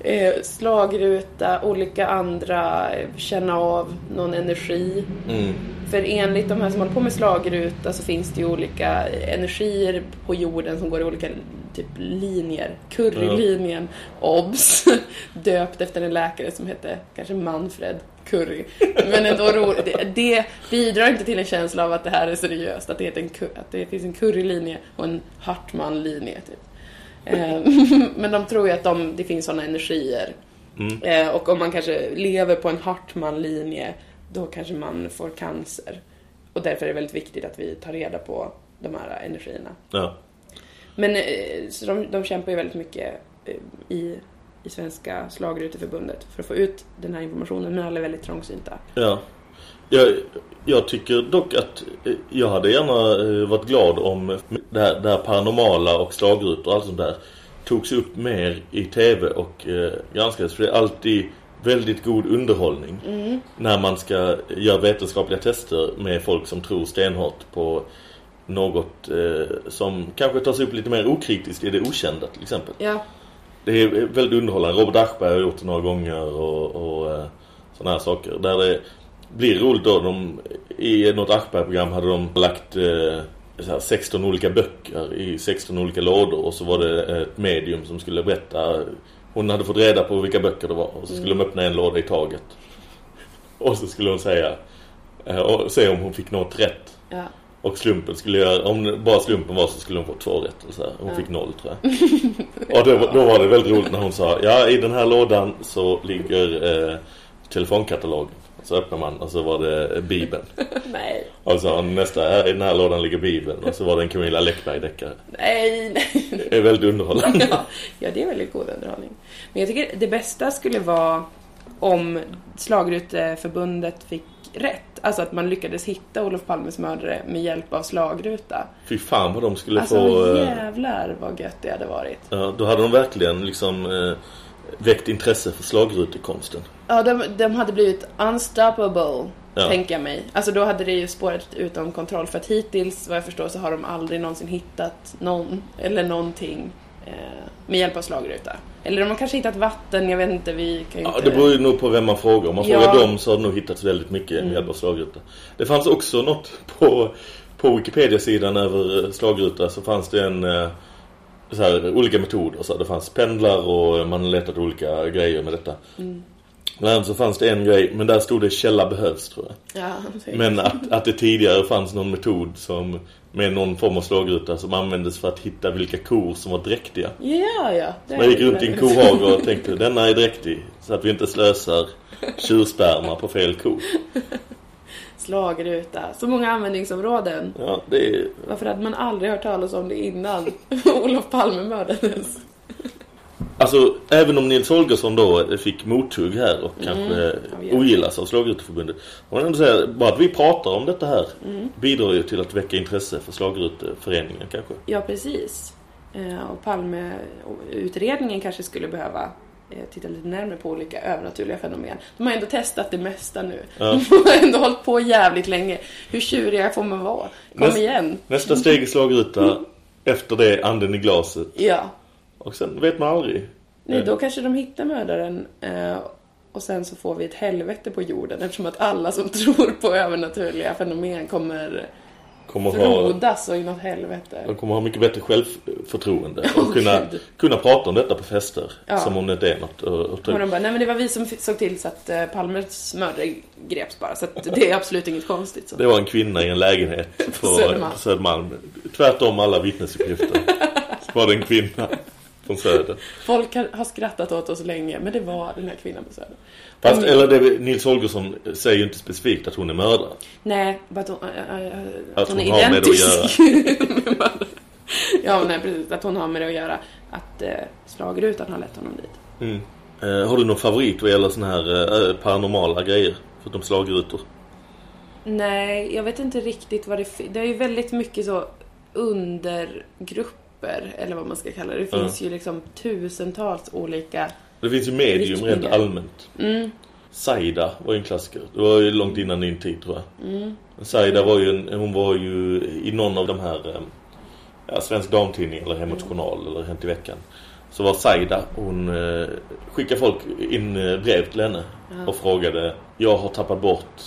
Eh, slagruta, olika andra, eh, känna av någon energi. Mm. För enligt de här som håller på med slagruta så finns det ju olika energier på jorden som går i olika typ linjer. Currylinjen, obs, döpt efter en läkare som hette kanske Manfred Curry. Men ändå roligt. Det, det bidrar inte till en känsla av att det här är seriöst, att det, en, att det finns en Currylinje och en Hartman-linje. Typ. Eh, Men de tror ju att de, det finns sådana energier. Mm. Eh, Och om man kanske lever på en Hartman-linje, då kanske man får cancer. Och därför är det väldigt viktigt att vi tar reda på de här energierna. Ja. Men eh, så de, de kämpar ju väldigt mycket i, i Svenska slagruteförbundet för att få ut den här informationen, men alla är väldigt trångsynta. Ja. Jag, jag tycker dock att eh, jag hade gärna eh, varit glad om det här, det här paranormala och slagrutor och allt sånt där togs upp mer i tv och eh, granskades. För det är alltid väldigt god underhållning Mm. när man ska göra vetenskapliga tester med folk som tror stenhårt på något eh, som kanske tas upp lite mer okritiskt i det okända till exempel. Ja, Det är väldigt underhållande. Robert Aschberg har gjort det några gånger och, och eh, sådana här saker. Där det blir roligt då. De, I något Aschberg-program hade de lagt eh, så här 16 olika böcker i 16 olika lådor. Och så var det ett medium som skulle berätta. Hon hade fått reda på vilka böcker det var. Och så skulle de öppna en låda i taget. Och så skulle hon säga eh, och se om hon fick något rätt. ja. Och slumpen skulle göra, om bara slumpen var så skulle hon få två rätt eller så här. Hon Ja. fick noll tror jag. och då, då var det väldigt roligt när hon sa Ja, i den här lådan så ligger eh, telefonkatalogen. Så öppnar man och så var det Bibeln. Nej, Och så nästa, här i den här lådan ligger Bibeln. Och så var det en Camilla Läckberg-deckare. nej, nej. Det är väldigt underhållande. ja, ja, det är väldigt god underhållning. Men jag tycker det bästa skulle vara om Slagruteförbundet fick rätt. Alltså att man lyckades hitta Olof Palmes mördare med hjälp av slagruta. Fy fan vad de skulle Alltså få... eh, jävlar vad gött det hade varit. Ja, då hade de verkligen liksom eh, väckt intresse för slagrutekonsten. Ja, de, de hade blivit unstoppable, Ja. tänker jag mig. Alltså då hade det ju spårat utom kontroll. För att hittills, vad jag förstår, så har de aldrig någonsin hittat någon eller någonting eh, med hjälp av slagruta. Eller de har kanske hittat vatten, jag vet inte, vi kan ju Ja, inte... det beror ju nog på vem man frågar. Om man Ja. frågar dem så har det nog hittats väldigt mycket med hjälp av slagruta. Det fanns också något på, på Wikipedia-sidan över eh, slagruta så fanns det en eh, så här, olika metoder. Så det fanns pendlar och man letade olika grejer med detta. Mm. Bland annat så fanns det en grej, men där stod det källa behövs tror jag. Ja. Men att, att det tidigare fanns någon metod som med någon form av slagruta som användes för att hitta vilka kor som var dräktiga. Ja, ja. Man gick runt i en kohage och tänkte denna är dräktig så att vi inte slösar tjursperma på fel ko. Slagruta. Så många användningsområden. Ja, det är... Varför hade man aldrig hört talas om det innan Olof Palme mördades? Alltså, även om Nils Holgersson då fick mothugg här och kanske Ja, vi gör. ogillas av Slagruteförbundet. Man ändå säga, bara att vi pratar om detta här Mm. bidrar ju till att väcka intresse för Slagruteföreningen kanske. Ja, precis. Eh, Och Palmeutredningen kanske skulle behöva eh, titta lite närmare på olika övernaturliga fenomen. De har ändå testat det mesta nu. Ja. De har ändå hållit på jävligt länge. Hur tjuriga får man vara? Kom Näst- igen. Nästa steg i slagruta, efter det anden i glaset. Ja. Och sen vet man aldrig. Nej, Eh, då kanske de hittar mördaren eh, och sen så får vi ett helvete på jorden eftersom att alla som tror på övernaturliga fenomen kommer kommer ha, frodas och i något helvete. de kommer ha mycket bättre självförtroende och Åh, kunna, kunna prata om detta på fester. Ja. Som om det inte är något att, att ta Och de bara, nej men det var vi som såg till så att eh, Palmes mördare greps bara. Så det är absolut inget konstigt. Så. Det var en kvinna i en lägenhet på Södermalm. Södermalm. Tvärtom alla vittnesuppgifter. Var det en kvinna från Söder. Folk har, har skrattat åt oss länge, men det var den här kvinnan på Söder. Fast, Mm. eller det, Nils Holgersson säger ju inte specifikt att hon är mördare. Nej, hon, äh, äh, Att hon hon är har med det att identisk. ja, nej, precis. Att hon har med det att göra. Att eh, slagrutan har lett honom dit. Mm. Eh, har du någon favorit vad gäller såna här eh, paranormala grejer? Förutom slagrutor. Nej, jag vet inte riktigt vad det fi- Det är ju väldigt mycket så undergrupper, eller vad man ska kalla det. Det finns ju liksom tusentals olika... Det finns ju medium rent allmänt. Mm. Saida var ju en klassiker. Det var ju långt innan din tid tror jag. Mm. Saida var ju, en, hon var ju i någon av de här eh, ja, Svensk Damtidning eller Hemmets Journal eller Hänt i veckan. Så var Saida, hon eh, skickade folk in eh, brev till henne Ja. och frågade Jag har tappat bort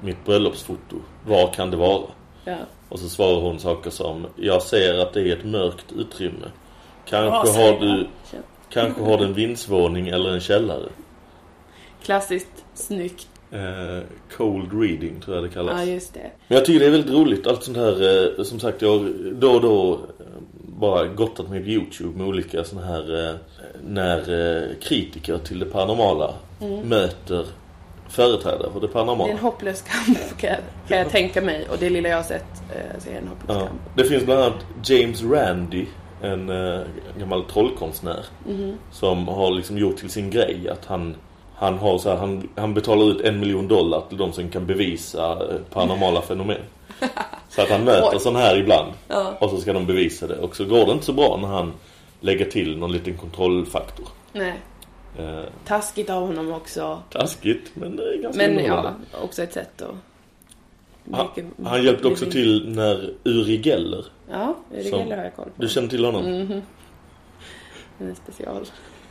mitt bröllopsfoto. Var kan det vara? Ja. Och så svarar hon saker som Jag ser att det är ett mörkt utrymme. Kanske Bra, har du Kanske har du en vindsvåning eller en källare. Klassiskt snyggt. Eh, cold reading tror jag det kallas. Ja, just det. Men jag tycker det är väldigt roligt. Allt sånt här, eh, som sagt, jag har då och då eh, bara gottat mig på YouTube med olika såna här, eh, när eh, kritiker till det paranormala Mm. möter företrädare för det Det paranormala. är en hopplös kamp kan jag, kan jag tänka mig. Och det lilla jag har sett eh, så är det en hopplös Ja. kamp. Det finns bland annat James Randi, en eh, gammal trollkonstnär, Mhm. som har liksom gjort till sin grej att han han, har så här, han, han betalar ut en miljon dollar till de som kan bevisa eh, paranormala fenomen. Så att han möter sån här ibland. Ja. Och så ska de bevisa det. Och så går det inte så bra när han lägger till någon liten kontrollfaktor. Nej. Eh, Taskigt av honom också. taskigt, men det är ganska Men underhållande. ja, också ett sätt att... Han, mycket- han hjälpte också till när Uri Geller. Ja, Uri som- Geller har jag koll på. Du känner till honom? Mhm. En special.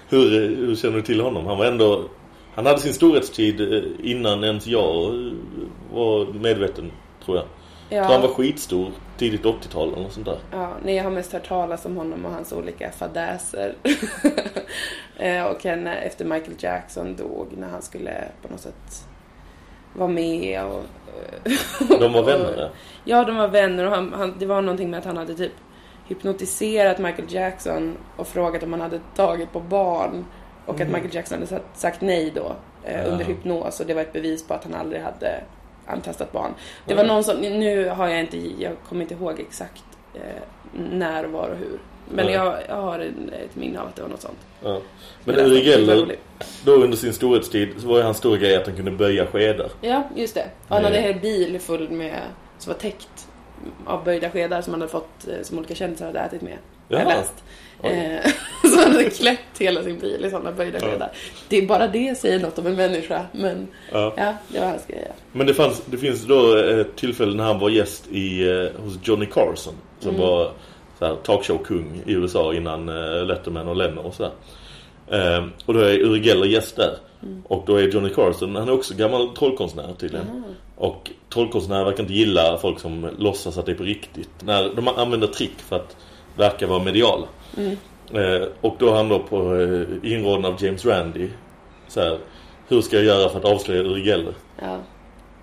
Hur, hur känner du till honom? Han var ändå... Han hade sin storhetstid eh, innan ens jag eh, var medveten, tror jag. Ja. Han var skitstor tidigt 80-tal eller något sånt där. Ja, nej, jag har mest hört talas om honom och hans olika fadäser. Eh, och sen eh, efter Michael Jackson dog när han skulle på något sätt vara med och... eh, De var vänner, ja. Ja, de var vänner och han, han, det var någonting med att han hade typ hypnotiserat Michael Jackson och frågat om han hade tagit på barn. Och att Mm. Michael Jackson hade sagt, sagt nej då eh, Ja. under hypnos och det var ett bevis på att han aldrig hade antastat barn. Det var någon som, nu har jag inte, jag kommer inte ihåg exakt eh, när, var och hur. Men jag, jag har en, ett minne av att det var något sånt. Ja. Men Uri då under sin storhetstid så var ju hans stora grej att han kunde böja skedar. Ja, just det. Han Nej. hade en bil full med, som var täckt av böjda skedar som han hade fått, eh, som olika kändisar hade ätit med. Jag läst. Eh, så han hade klätt hela sin bil i sådana böjda Ja. Det är bara det säger något om en människa. Men Ja. ja, det var hans grej. Men det, fanns, det finns då ett tillfälle när han var gäst i, eh, hos Johnny Carson. Som Mm. var talkshow-kung i USA innan eh, Letterman och Lennon och sådär. Eh, och då är Uri Geller gäst där. Mm. Och då är Johnny Carson, han är också gammal trollkonstnär tydligen. Ah. Och trollkonstnärer verkar inte gilla folk som låtsas att det är på riktigt. När de använder trick för att verka vara mediala. Mm. Eh, och då han då på eh, inrådan av James Randi så här, hur ska jag göra för att avslöja Uri Geller? Ja.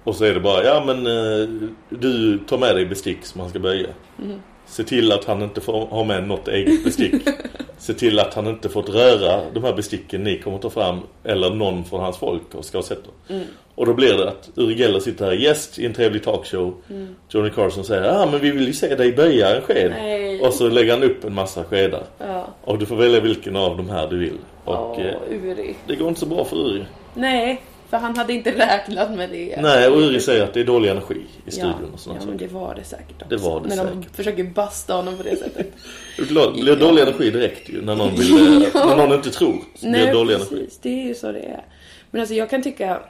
Och så är det bara, ja men eh, du tar med dig bestick som han ska böja. Mm. Se till att han inte får ha med något eget bestick. Se till att han inte fått röra de här besticken ni kommer ta fram eller någon från hans folk och ska dem. Mm. Och då blir det att Uri Geller sitter här gäst i en trevlig talkshow. Mm. Johnny Carson säger, ja men vi vill ju se dig böja en sked. Nej. Och så lägger han upp en massa skedar. Ja. Och du får välja vilken av de här du vill. Och eh, Uri. det går inte så bra för Uri. Nej, För han hade inte räknat med det. Nej, och Uri säger att det är dålig energi i Ja, studion och sådana ja men det var det säkert också. Det var det När de säkert. försöker basta honom på det sättet. Det blir- dålig energi direkt ju, när någon, vill, eh, Ja. när någon inte tror. Så blir det dålig energi. precis. Det är ju så det är. Men alltså jag kan tycka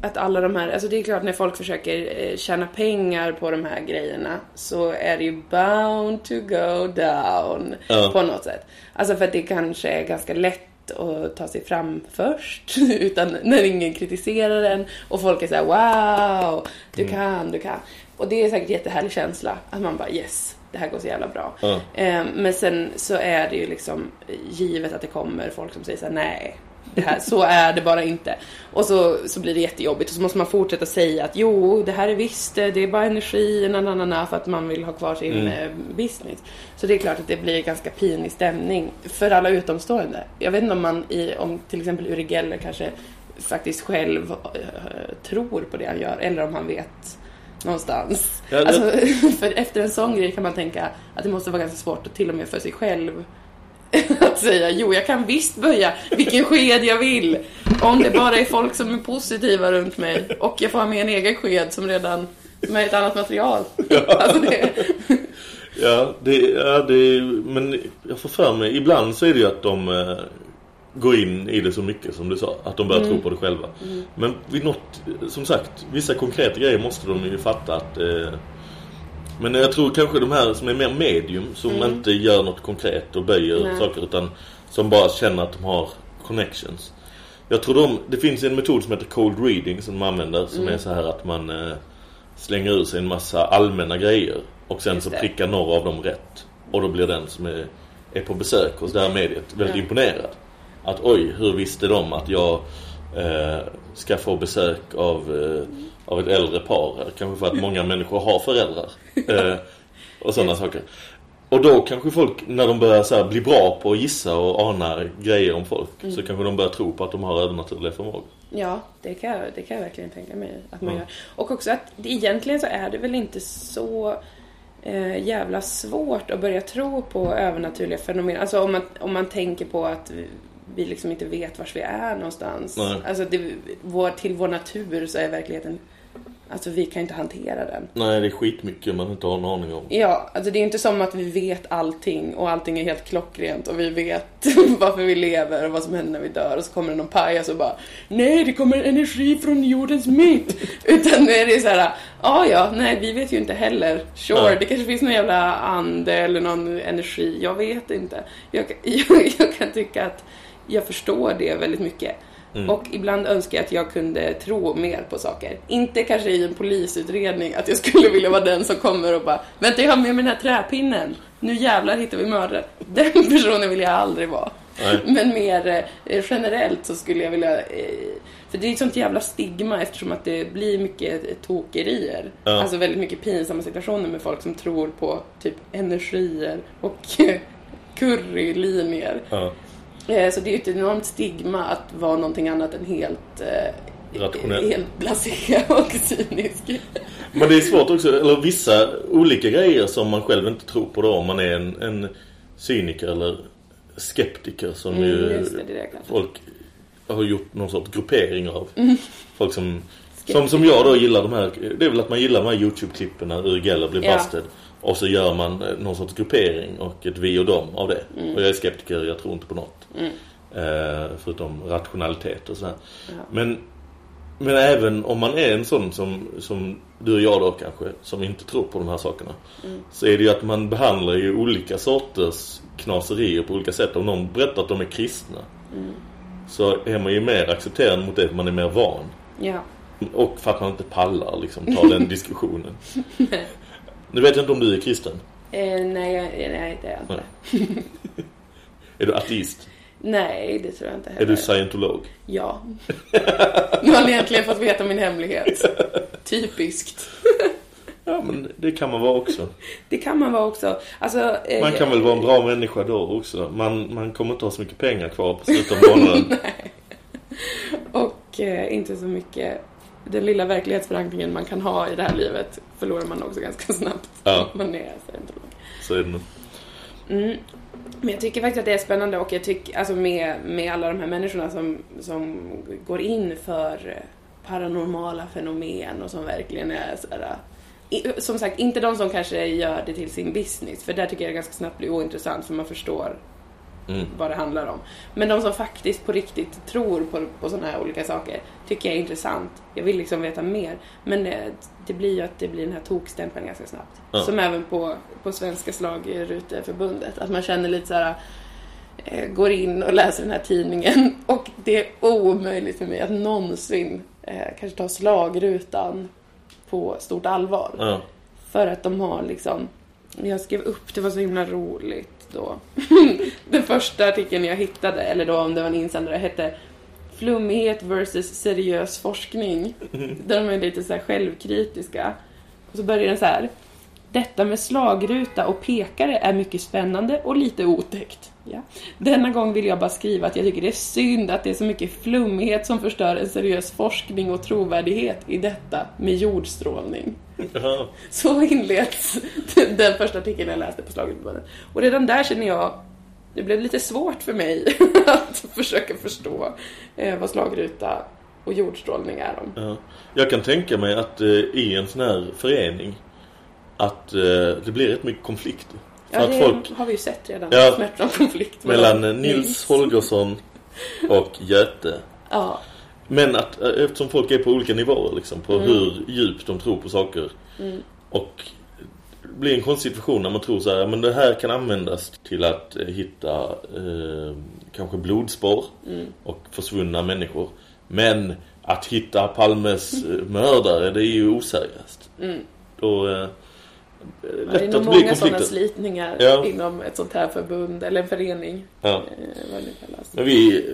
att alla de här, alltså det är klart när folk försöker eh, tjäna pengar på de här grejerna så är det ju bound to go down Ja. på något sätt. Alltså för att det kanske är ganska lätt att ta sig fram först utan när ingen kritiserar en och folk är så här: wow, du Mm. kan, du kan. Och det är säkert en jättehärlig känsla att man bara yes, det här går så jävla bra. Eh, Men sen så är det ju liksom givet att det kommer folk som säger så här, nej, det här, så är det bara inte. Och så, så blir det jättejobbigt och så måste man fortsätta säga att jo, det här är visst, det är bara energi, na, na, na, na, för att man vill ha kvar sin Mm. eh, business. Så det är klart att det blir ganska pinig stämning för alla utomstående. Jag vet inte om man, i, om till exempel Uri Geller kanske faktiskt själv eh, tror på det han gör eller om han vet någonstans. Ja, det- Alltså, för efter en sån grej kan man tänka att det måste vara ganska svårt till och med för sig själv att säga jo, jag kan visst böja vilken sked jag vill. Om det bara är folk som är positiva runt mig och jag får ha med en egen sked som redan är ett annat material. Alltså det, Ja, det, ja det, men jag får för mig, ibland så är det ju att de eh, går in i det så mycket som du sa. Att de börjar Mm. tro på det själva. Mm. Men vid något, som sagt, vissa konkreta grejer måste de ju fatta att... Eh, men jag tror kanske de här som är mer medium, som Mm. inte gör något konkret och böjer Nej. saker, utan som bara känner att de har connections. Jag tror de, det finns en metod som heter cold reading som de använder, som Mm. är så här att man eh, slänger ur sig en massa allmänna grejer och sen Just så det. prickar några av dem rätt. Och då blir den som är, är på besök hos det här mediet väldigt Ja. imponerad. Att oj, hur visste de att jag eh, ska få besök av, eh, av ett äldre par? Kanske för att många människor har föräldrar. Eh, och sådana saker. Och då kanske folk, när de börjar så bli bra på att gissa och ana grejer om folk, Mm. så kanske de börjar tro på att de har övernaturliga förmågor. ja, det kan, jag, det kan jag verkligen tänka mig att man Ja. gör. Och också att det, egentligen så är det väl inte så eh, jävla svårt att börja tro på övernaturliga fenomen. Alltså om man, om man tänker på att vi, vi liksom inte vet var vi är någonstans. Nej. Alltså det, vår, till vår natur så är verkligheten, alltså vi kan inte hantera den. Nej, det är skitmycket man inte har en aning om. Ja, alltså det är inte som att vi vet allting och allting är helt klockrent och vi vet varför vi lever och vad som händer när vi dör och så kommer det någon pajas och bara Nej, det kommer energi från jordens mitt. Utan nu är det så här, ja ja, nej vi vet ju inte heller. Sure, Nej. det kanske finns någon jävla ande eller någon energi, jag vet inte. Jag, jag, jag kan tycka att jag förstår det väldigt mycket. Mm. Och ibland önskar jag att jag kunde tro mer på saker. Inte kanske i en polisutredning, att jag skulle vilja vara den som kommer och bara Vänta, jag har med mig den här träpinnen. Nu jävlar hittar vi mördare. Den personen vill jag aldrig vara. Nej. Men mer eh, generellt så skulle jag vilja... Eh, för det är ett sånt jävla stigma eftersom att det blir mycket tokerier. Ja. Alltså väldigt mycket pinsamma situationer med folk som tror på typ energier och currylinjer. Ja. Eh, Så det är ju ett enormt stigma att vara någonting annat än helt, eh, Rationell. helt blasé och cynisk. Men det är svårt också, eller vissa olika grejer som man själv inte tror på då, om man är en, en cyniker eller skeptiker som Mm, ju det, det folk har gjort någon sorts gruppering av. Mm. Folk som, som, som jag då gillar de här, det är väl att man gillar de här YouTube-klippen när Uri Geller blir Ja. busted. Och så gör man eh, någon sorts gruppering och ett vi och dem av det. Mm. Och jag är skeptiker, jag tror inte på något. Mm. Eh, förutom rationalitet och sådär. Ja. Men, men även om man är en sån som, som du och jag då kanske, som inte tror på de här sakerna. Mm. Så är det ju att man behandlar ju olika sorters knaserier på olika sätt. Om någon berättar att de är kristna Mm. så är man ju mer accepterande mot det, man är mer van. Ja. Och för att man inte pallar liksom ta den diskussionen. Nu vet jag inte om du är kristen. Eh, nej, jag- nej, det är jag inte. Är du ateist? Nej, det tror jag inte Är heller. du scientolog? Ja. Nu har ni äntligen fått veta min hemlighet. Typiskt. Ja, men det kan man vara också. Det kan man vara också. Alltså, eh, Man kan väl vara en bra människa då också. Man, man kommer inte ha så mycket pengar kvar på slutet av månaden. Nej. Och eh, inte så mycket... Den lilla verklighetsförankringen man kan ha i det här livet förlorar man också ganska snabbt. Ja. Man är scientolog. Så är det nog. Mm. Men jag tycker faktiskt att det är spännande och jag tycker, alltså med, med alla de här människorna som, som går in för paranormala fenomen och som verkligen är sådär, som sagt, inte de som kanske gör det till sin business, för där tycker jag det ganska snabbt blir ointressant för man förstår Mm. vad det handlar om. Men de som faktiskt på riktigt tror på, på sådana här olika saker tycker jag är intressant. Jag vill liksom veta mer. Men det, det blir ju att det blir den här tokstämpeln ganska snabbt. Ja. Som även på, på Svenska slagruteförbundet. Att man känner lite så här eh, går in och läser den här tidningen och det är omöjligt för mig att någonsin eh, kanske ta slagrutan på stort allvar. Ja. För att de har liksom, jag skrev upp, det var så himla roligt då. Den första artikeln jag hittade, eller då om det var en insändare, hette Flummighet versus seriös forskning. Där de är lite så här självkritiska. Och så börjar den så här. Detta med slagruta och pekare är mycket spännande och lite otäckt. Ja. Denna gång vill jag bara skriva att jag tycker det är synd att det är så mycket flummighet som förstör en seriös forskning och trovärdighet i detta med jordstrålning. Så inleds den första artikeln jag läste på Slagutförbundet. Och redan där känner jag, det blev lite svårt för mig att försöka förstå eh, vad slagruta och jordstrålning är om. Ja. Jag kan tänka mig att eh, i en sån här förening att eh, det blir rätt mycket konflikter. För Ja, det folk har vi ju sett redan. Ja, konflikt mellan eh, Nils Holgersson och Göte. Ja. Men att eh, eftersom folk är på olika nivåer liksom, på Mm. hur djupt de tror på saker. Mm. Och det blir en konstig situation när man tror så här, men det här kan användas till att eh, hitta eh, kanske blodspår Mm. och försvunna människor. Men att hitta Palmes eh, mördare, det är ju oseriöst. Mm. Då, eh, det är nog många sådana slitningar Ja. inom ett sånt här förbund, eller en förening. Ja. Eh, vad det kallas. Men vi,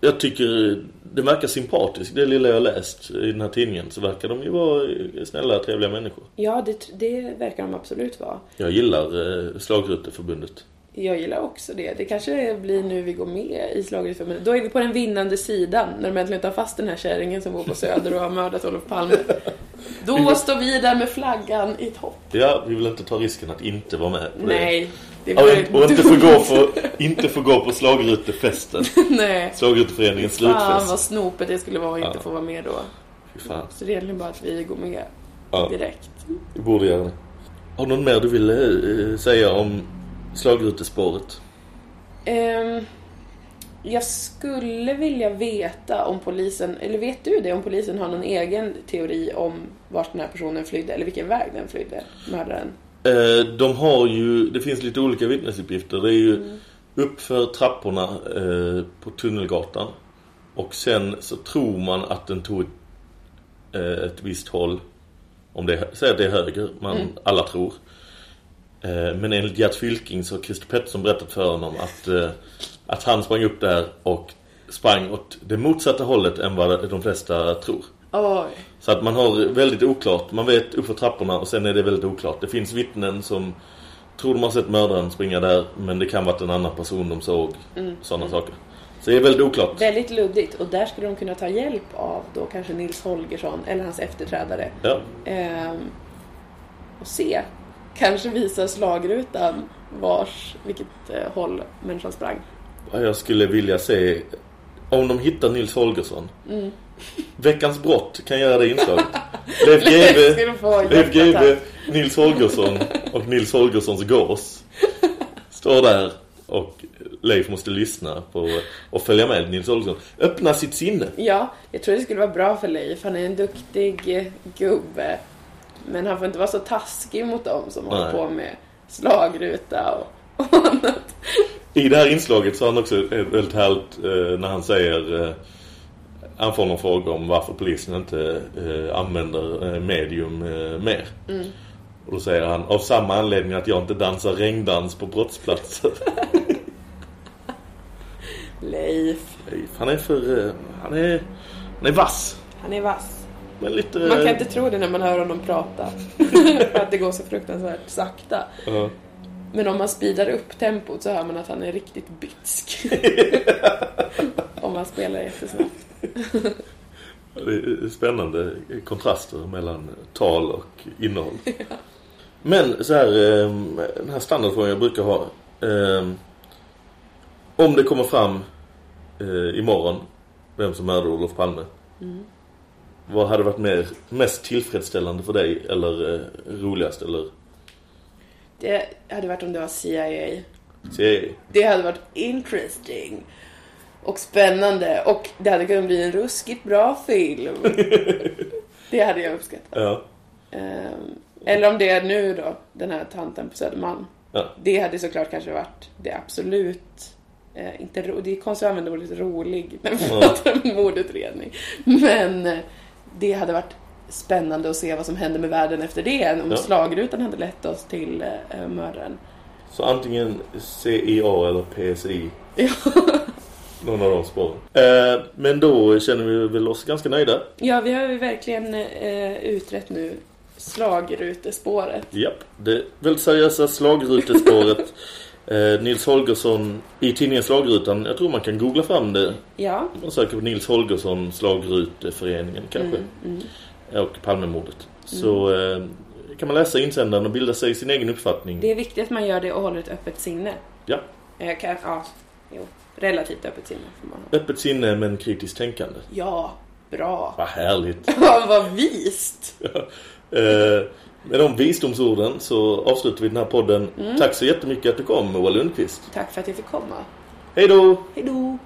jag, tycker det verkar sympatiskt. Det lilla jag läst i den här tidningen så verkar de ju vara snälla, trevliga människor. Ja, det, det verkar de absolut vara. Jag gillar eh, Slagruteförbundet. Jag gillar också det. Det kanske blir nu vi går med i Slagutförbundet. Då är vi på den vinnande sidan, när de äntligen tar fast den här kärringen som bor på Söder och har mördat Olof Palme. Då står vi där med flaggan i topp. Ja, vi vill inte ta risken att inte vara med på Nej, det det. Och, och inte få gå på, inte få gå på Slagrutefesten. Nej. Slagruteföreningens Fan slutfest. vad snopet det skulle vara att inte Ja. få vara med då. Fan. Så det är egentligen bara att vi går med Ja. direkt. Vi borde göra det. Har du något mer du vill eh, säga om Slagrutespåret? Ehm, jag skulle vilja veta om polisen, eller vet du det, om polisen har någon egen teori om vart den här personen flydde, eller vilken väg den flydde, mördaren? Eh, de har ju, det finns lite olika vittnesuppgifter. Det är ju Mm. uppför trapporna eh, på Tunnelgatan. Och sen så tror man att den tog ett, eh, ett visst håll. Om det säg att det är höger, man Mm. alla tror. Men enligt Gert Fylking så har Christer Pettersson berättat för honom att, att han sprang upp där och sprang åt det motsatta hållet än vad de flesta tror. Oj. Så att man har väldigt oklart. Man vet uppför trapporna och sen är det väldigt oklart. Det finns vittnen som tror de har sett mördaren springa där men det kan vara en annan person de såg. Mm. Sådana saker. Så det är väldigt oklart. Väldigt luddigt och där skulle de kunna ta hjälp av då kanske Nils Holgersson eller hans efterträdare. Ja. Ehm, och se. Kanske visar slagrutan vars, vilket eh, håll människan sprang. Jag skulle vilja se om de hittar Nils Holgersson. Mm. Veckans brott kan göra det inslaget. Leif få Leif hjärtat. Nils Holgersson och Nils Holgerssons gås står där och Leif måste lyssna på och följa med Nils Holgersson. Öppna sitt sinne. Ja, jag tror det skulle vara bra för Leif. Han är en duktig gubbe. Men han får inte vara så taskig mot dem som håller Nej. på med slagruta och, och annat. I det här inslaget så har han också ett väldigt härligt eh, när han säger eh, han får någon fråga om varför polisen inte eh, använder eh, medium eh, mer. Mm. Och då säger han av samma anledning att jag inte dansar regndans på brottsplatser. Leif, Leif, han är för eh, han är han är vass. han är vass. Men lite Man kan inte tro det när man hör honom prata. för att det går så fruktansvärt sakta. Ja. Men om man speedar upp tempot så hör man att han är riktigt bitsk. om man spelar jättesnabbt. Det är spännande kontraster mellan tal och innehåll. Men så här, eh, den här standardfrågan jag brukar ha. eh, om det kommer fram eh, imorgon vem som mördade Olof Palme. Mm. Vad hade varit mer, mest tillfredsställande för dig eller eh, roligast eller Det hade varit om det var CIA. CIA? Det hade varit interesting. Och spännande. Och det hade kunnat bli en ruskigt bra film. det hade jag uppskattat. Ja. Ehm, eller om det är nu då, den här tanten på Södermalm. Ja. Det hade såklart kanske varit det absolut... Eh, inte ro, det är konstigt att använda ordet rolig när vi Ja. pratar om mordutredning. Men eh, det hade varit spännande att se vad som hände med världen efter det. Om Ja. slagrutan hade lett oss till eh, mördaren. Så antingen CIA eller PSI. Ja. Någon av de spåren. Eh, men då känner vi väl oss ganska nöjda. Ja, vi har ju verkligen eh, utrett nu slagrutespåret. Japp, det väldigt seriösa slagrutespåret. eh, Nils Holgersson i tidningen Slagrutan. Jag tror man kan googla fram det. Ja. Man söker på Nils Holgersson, Slagruteföreningen kanske. Mm, mm. Och Palmemordet. Så eh, kan man läsa insändaren och bilda sig sin egen uppfattning. Det är viktigt att man gör det och håller ett öppet sinne. Ja, Jag kan, ja, jo, relativt öppet sinne öppet sinne men kritiskt tänkande. Ja, bra. Vad härligt. Vad vist. Eh, med de visdomsorden så avslutar vi den här podden. Mm. Tack så jättemycket att du kom, Moa Lundqvist. Tack för att jag fick komma. Hej då! Hej då!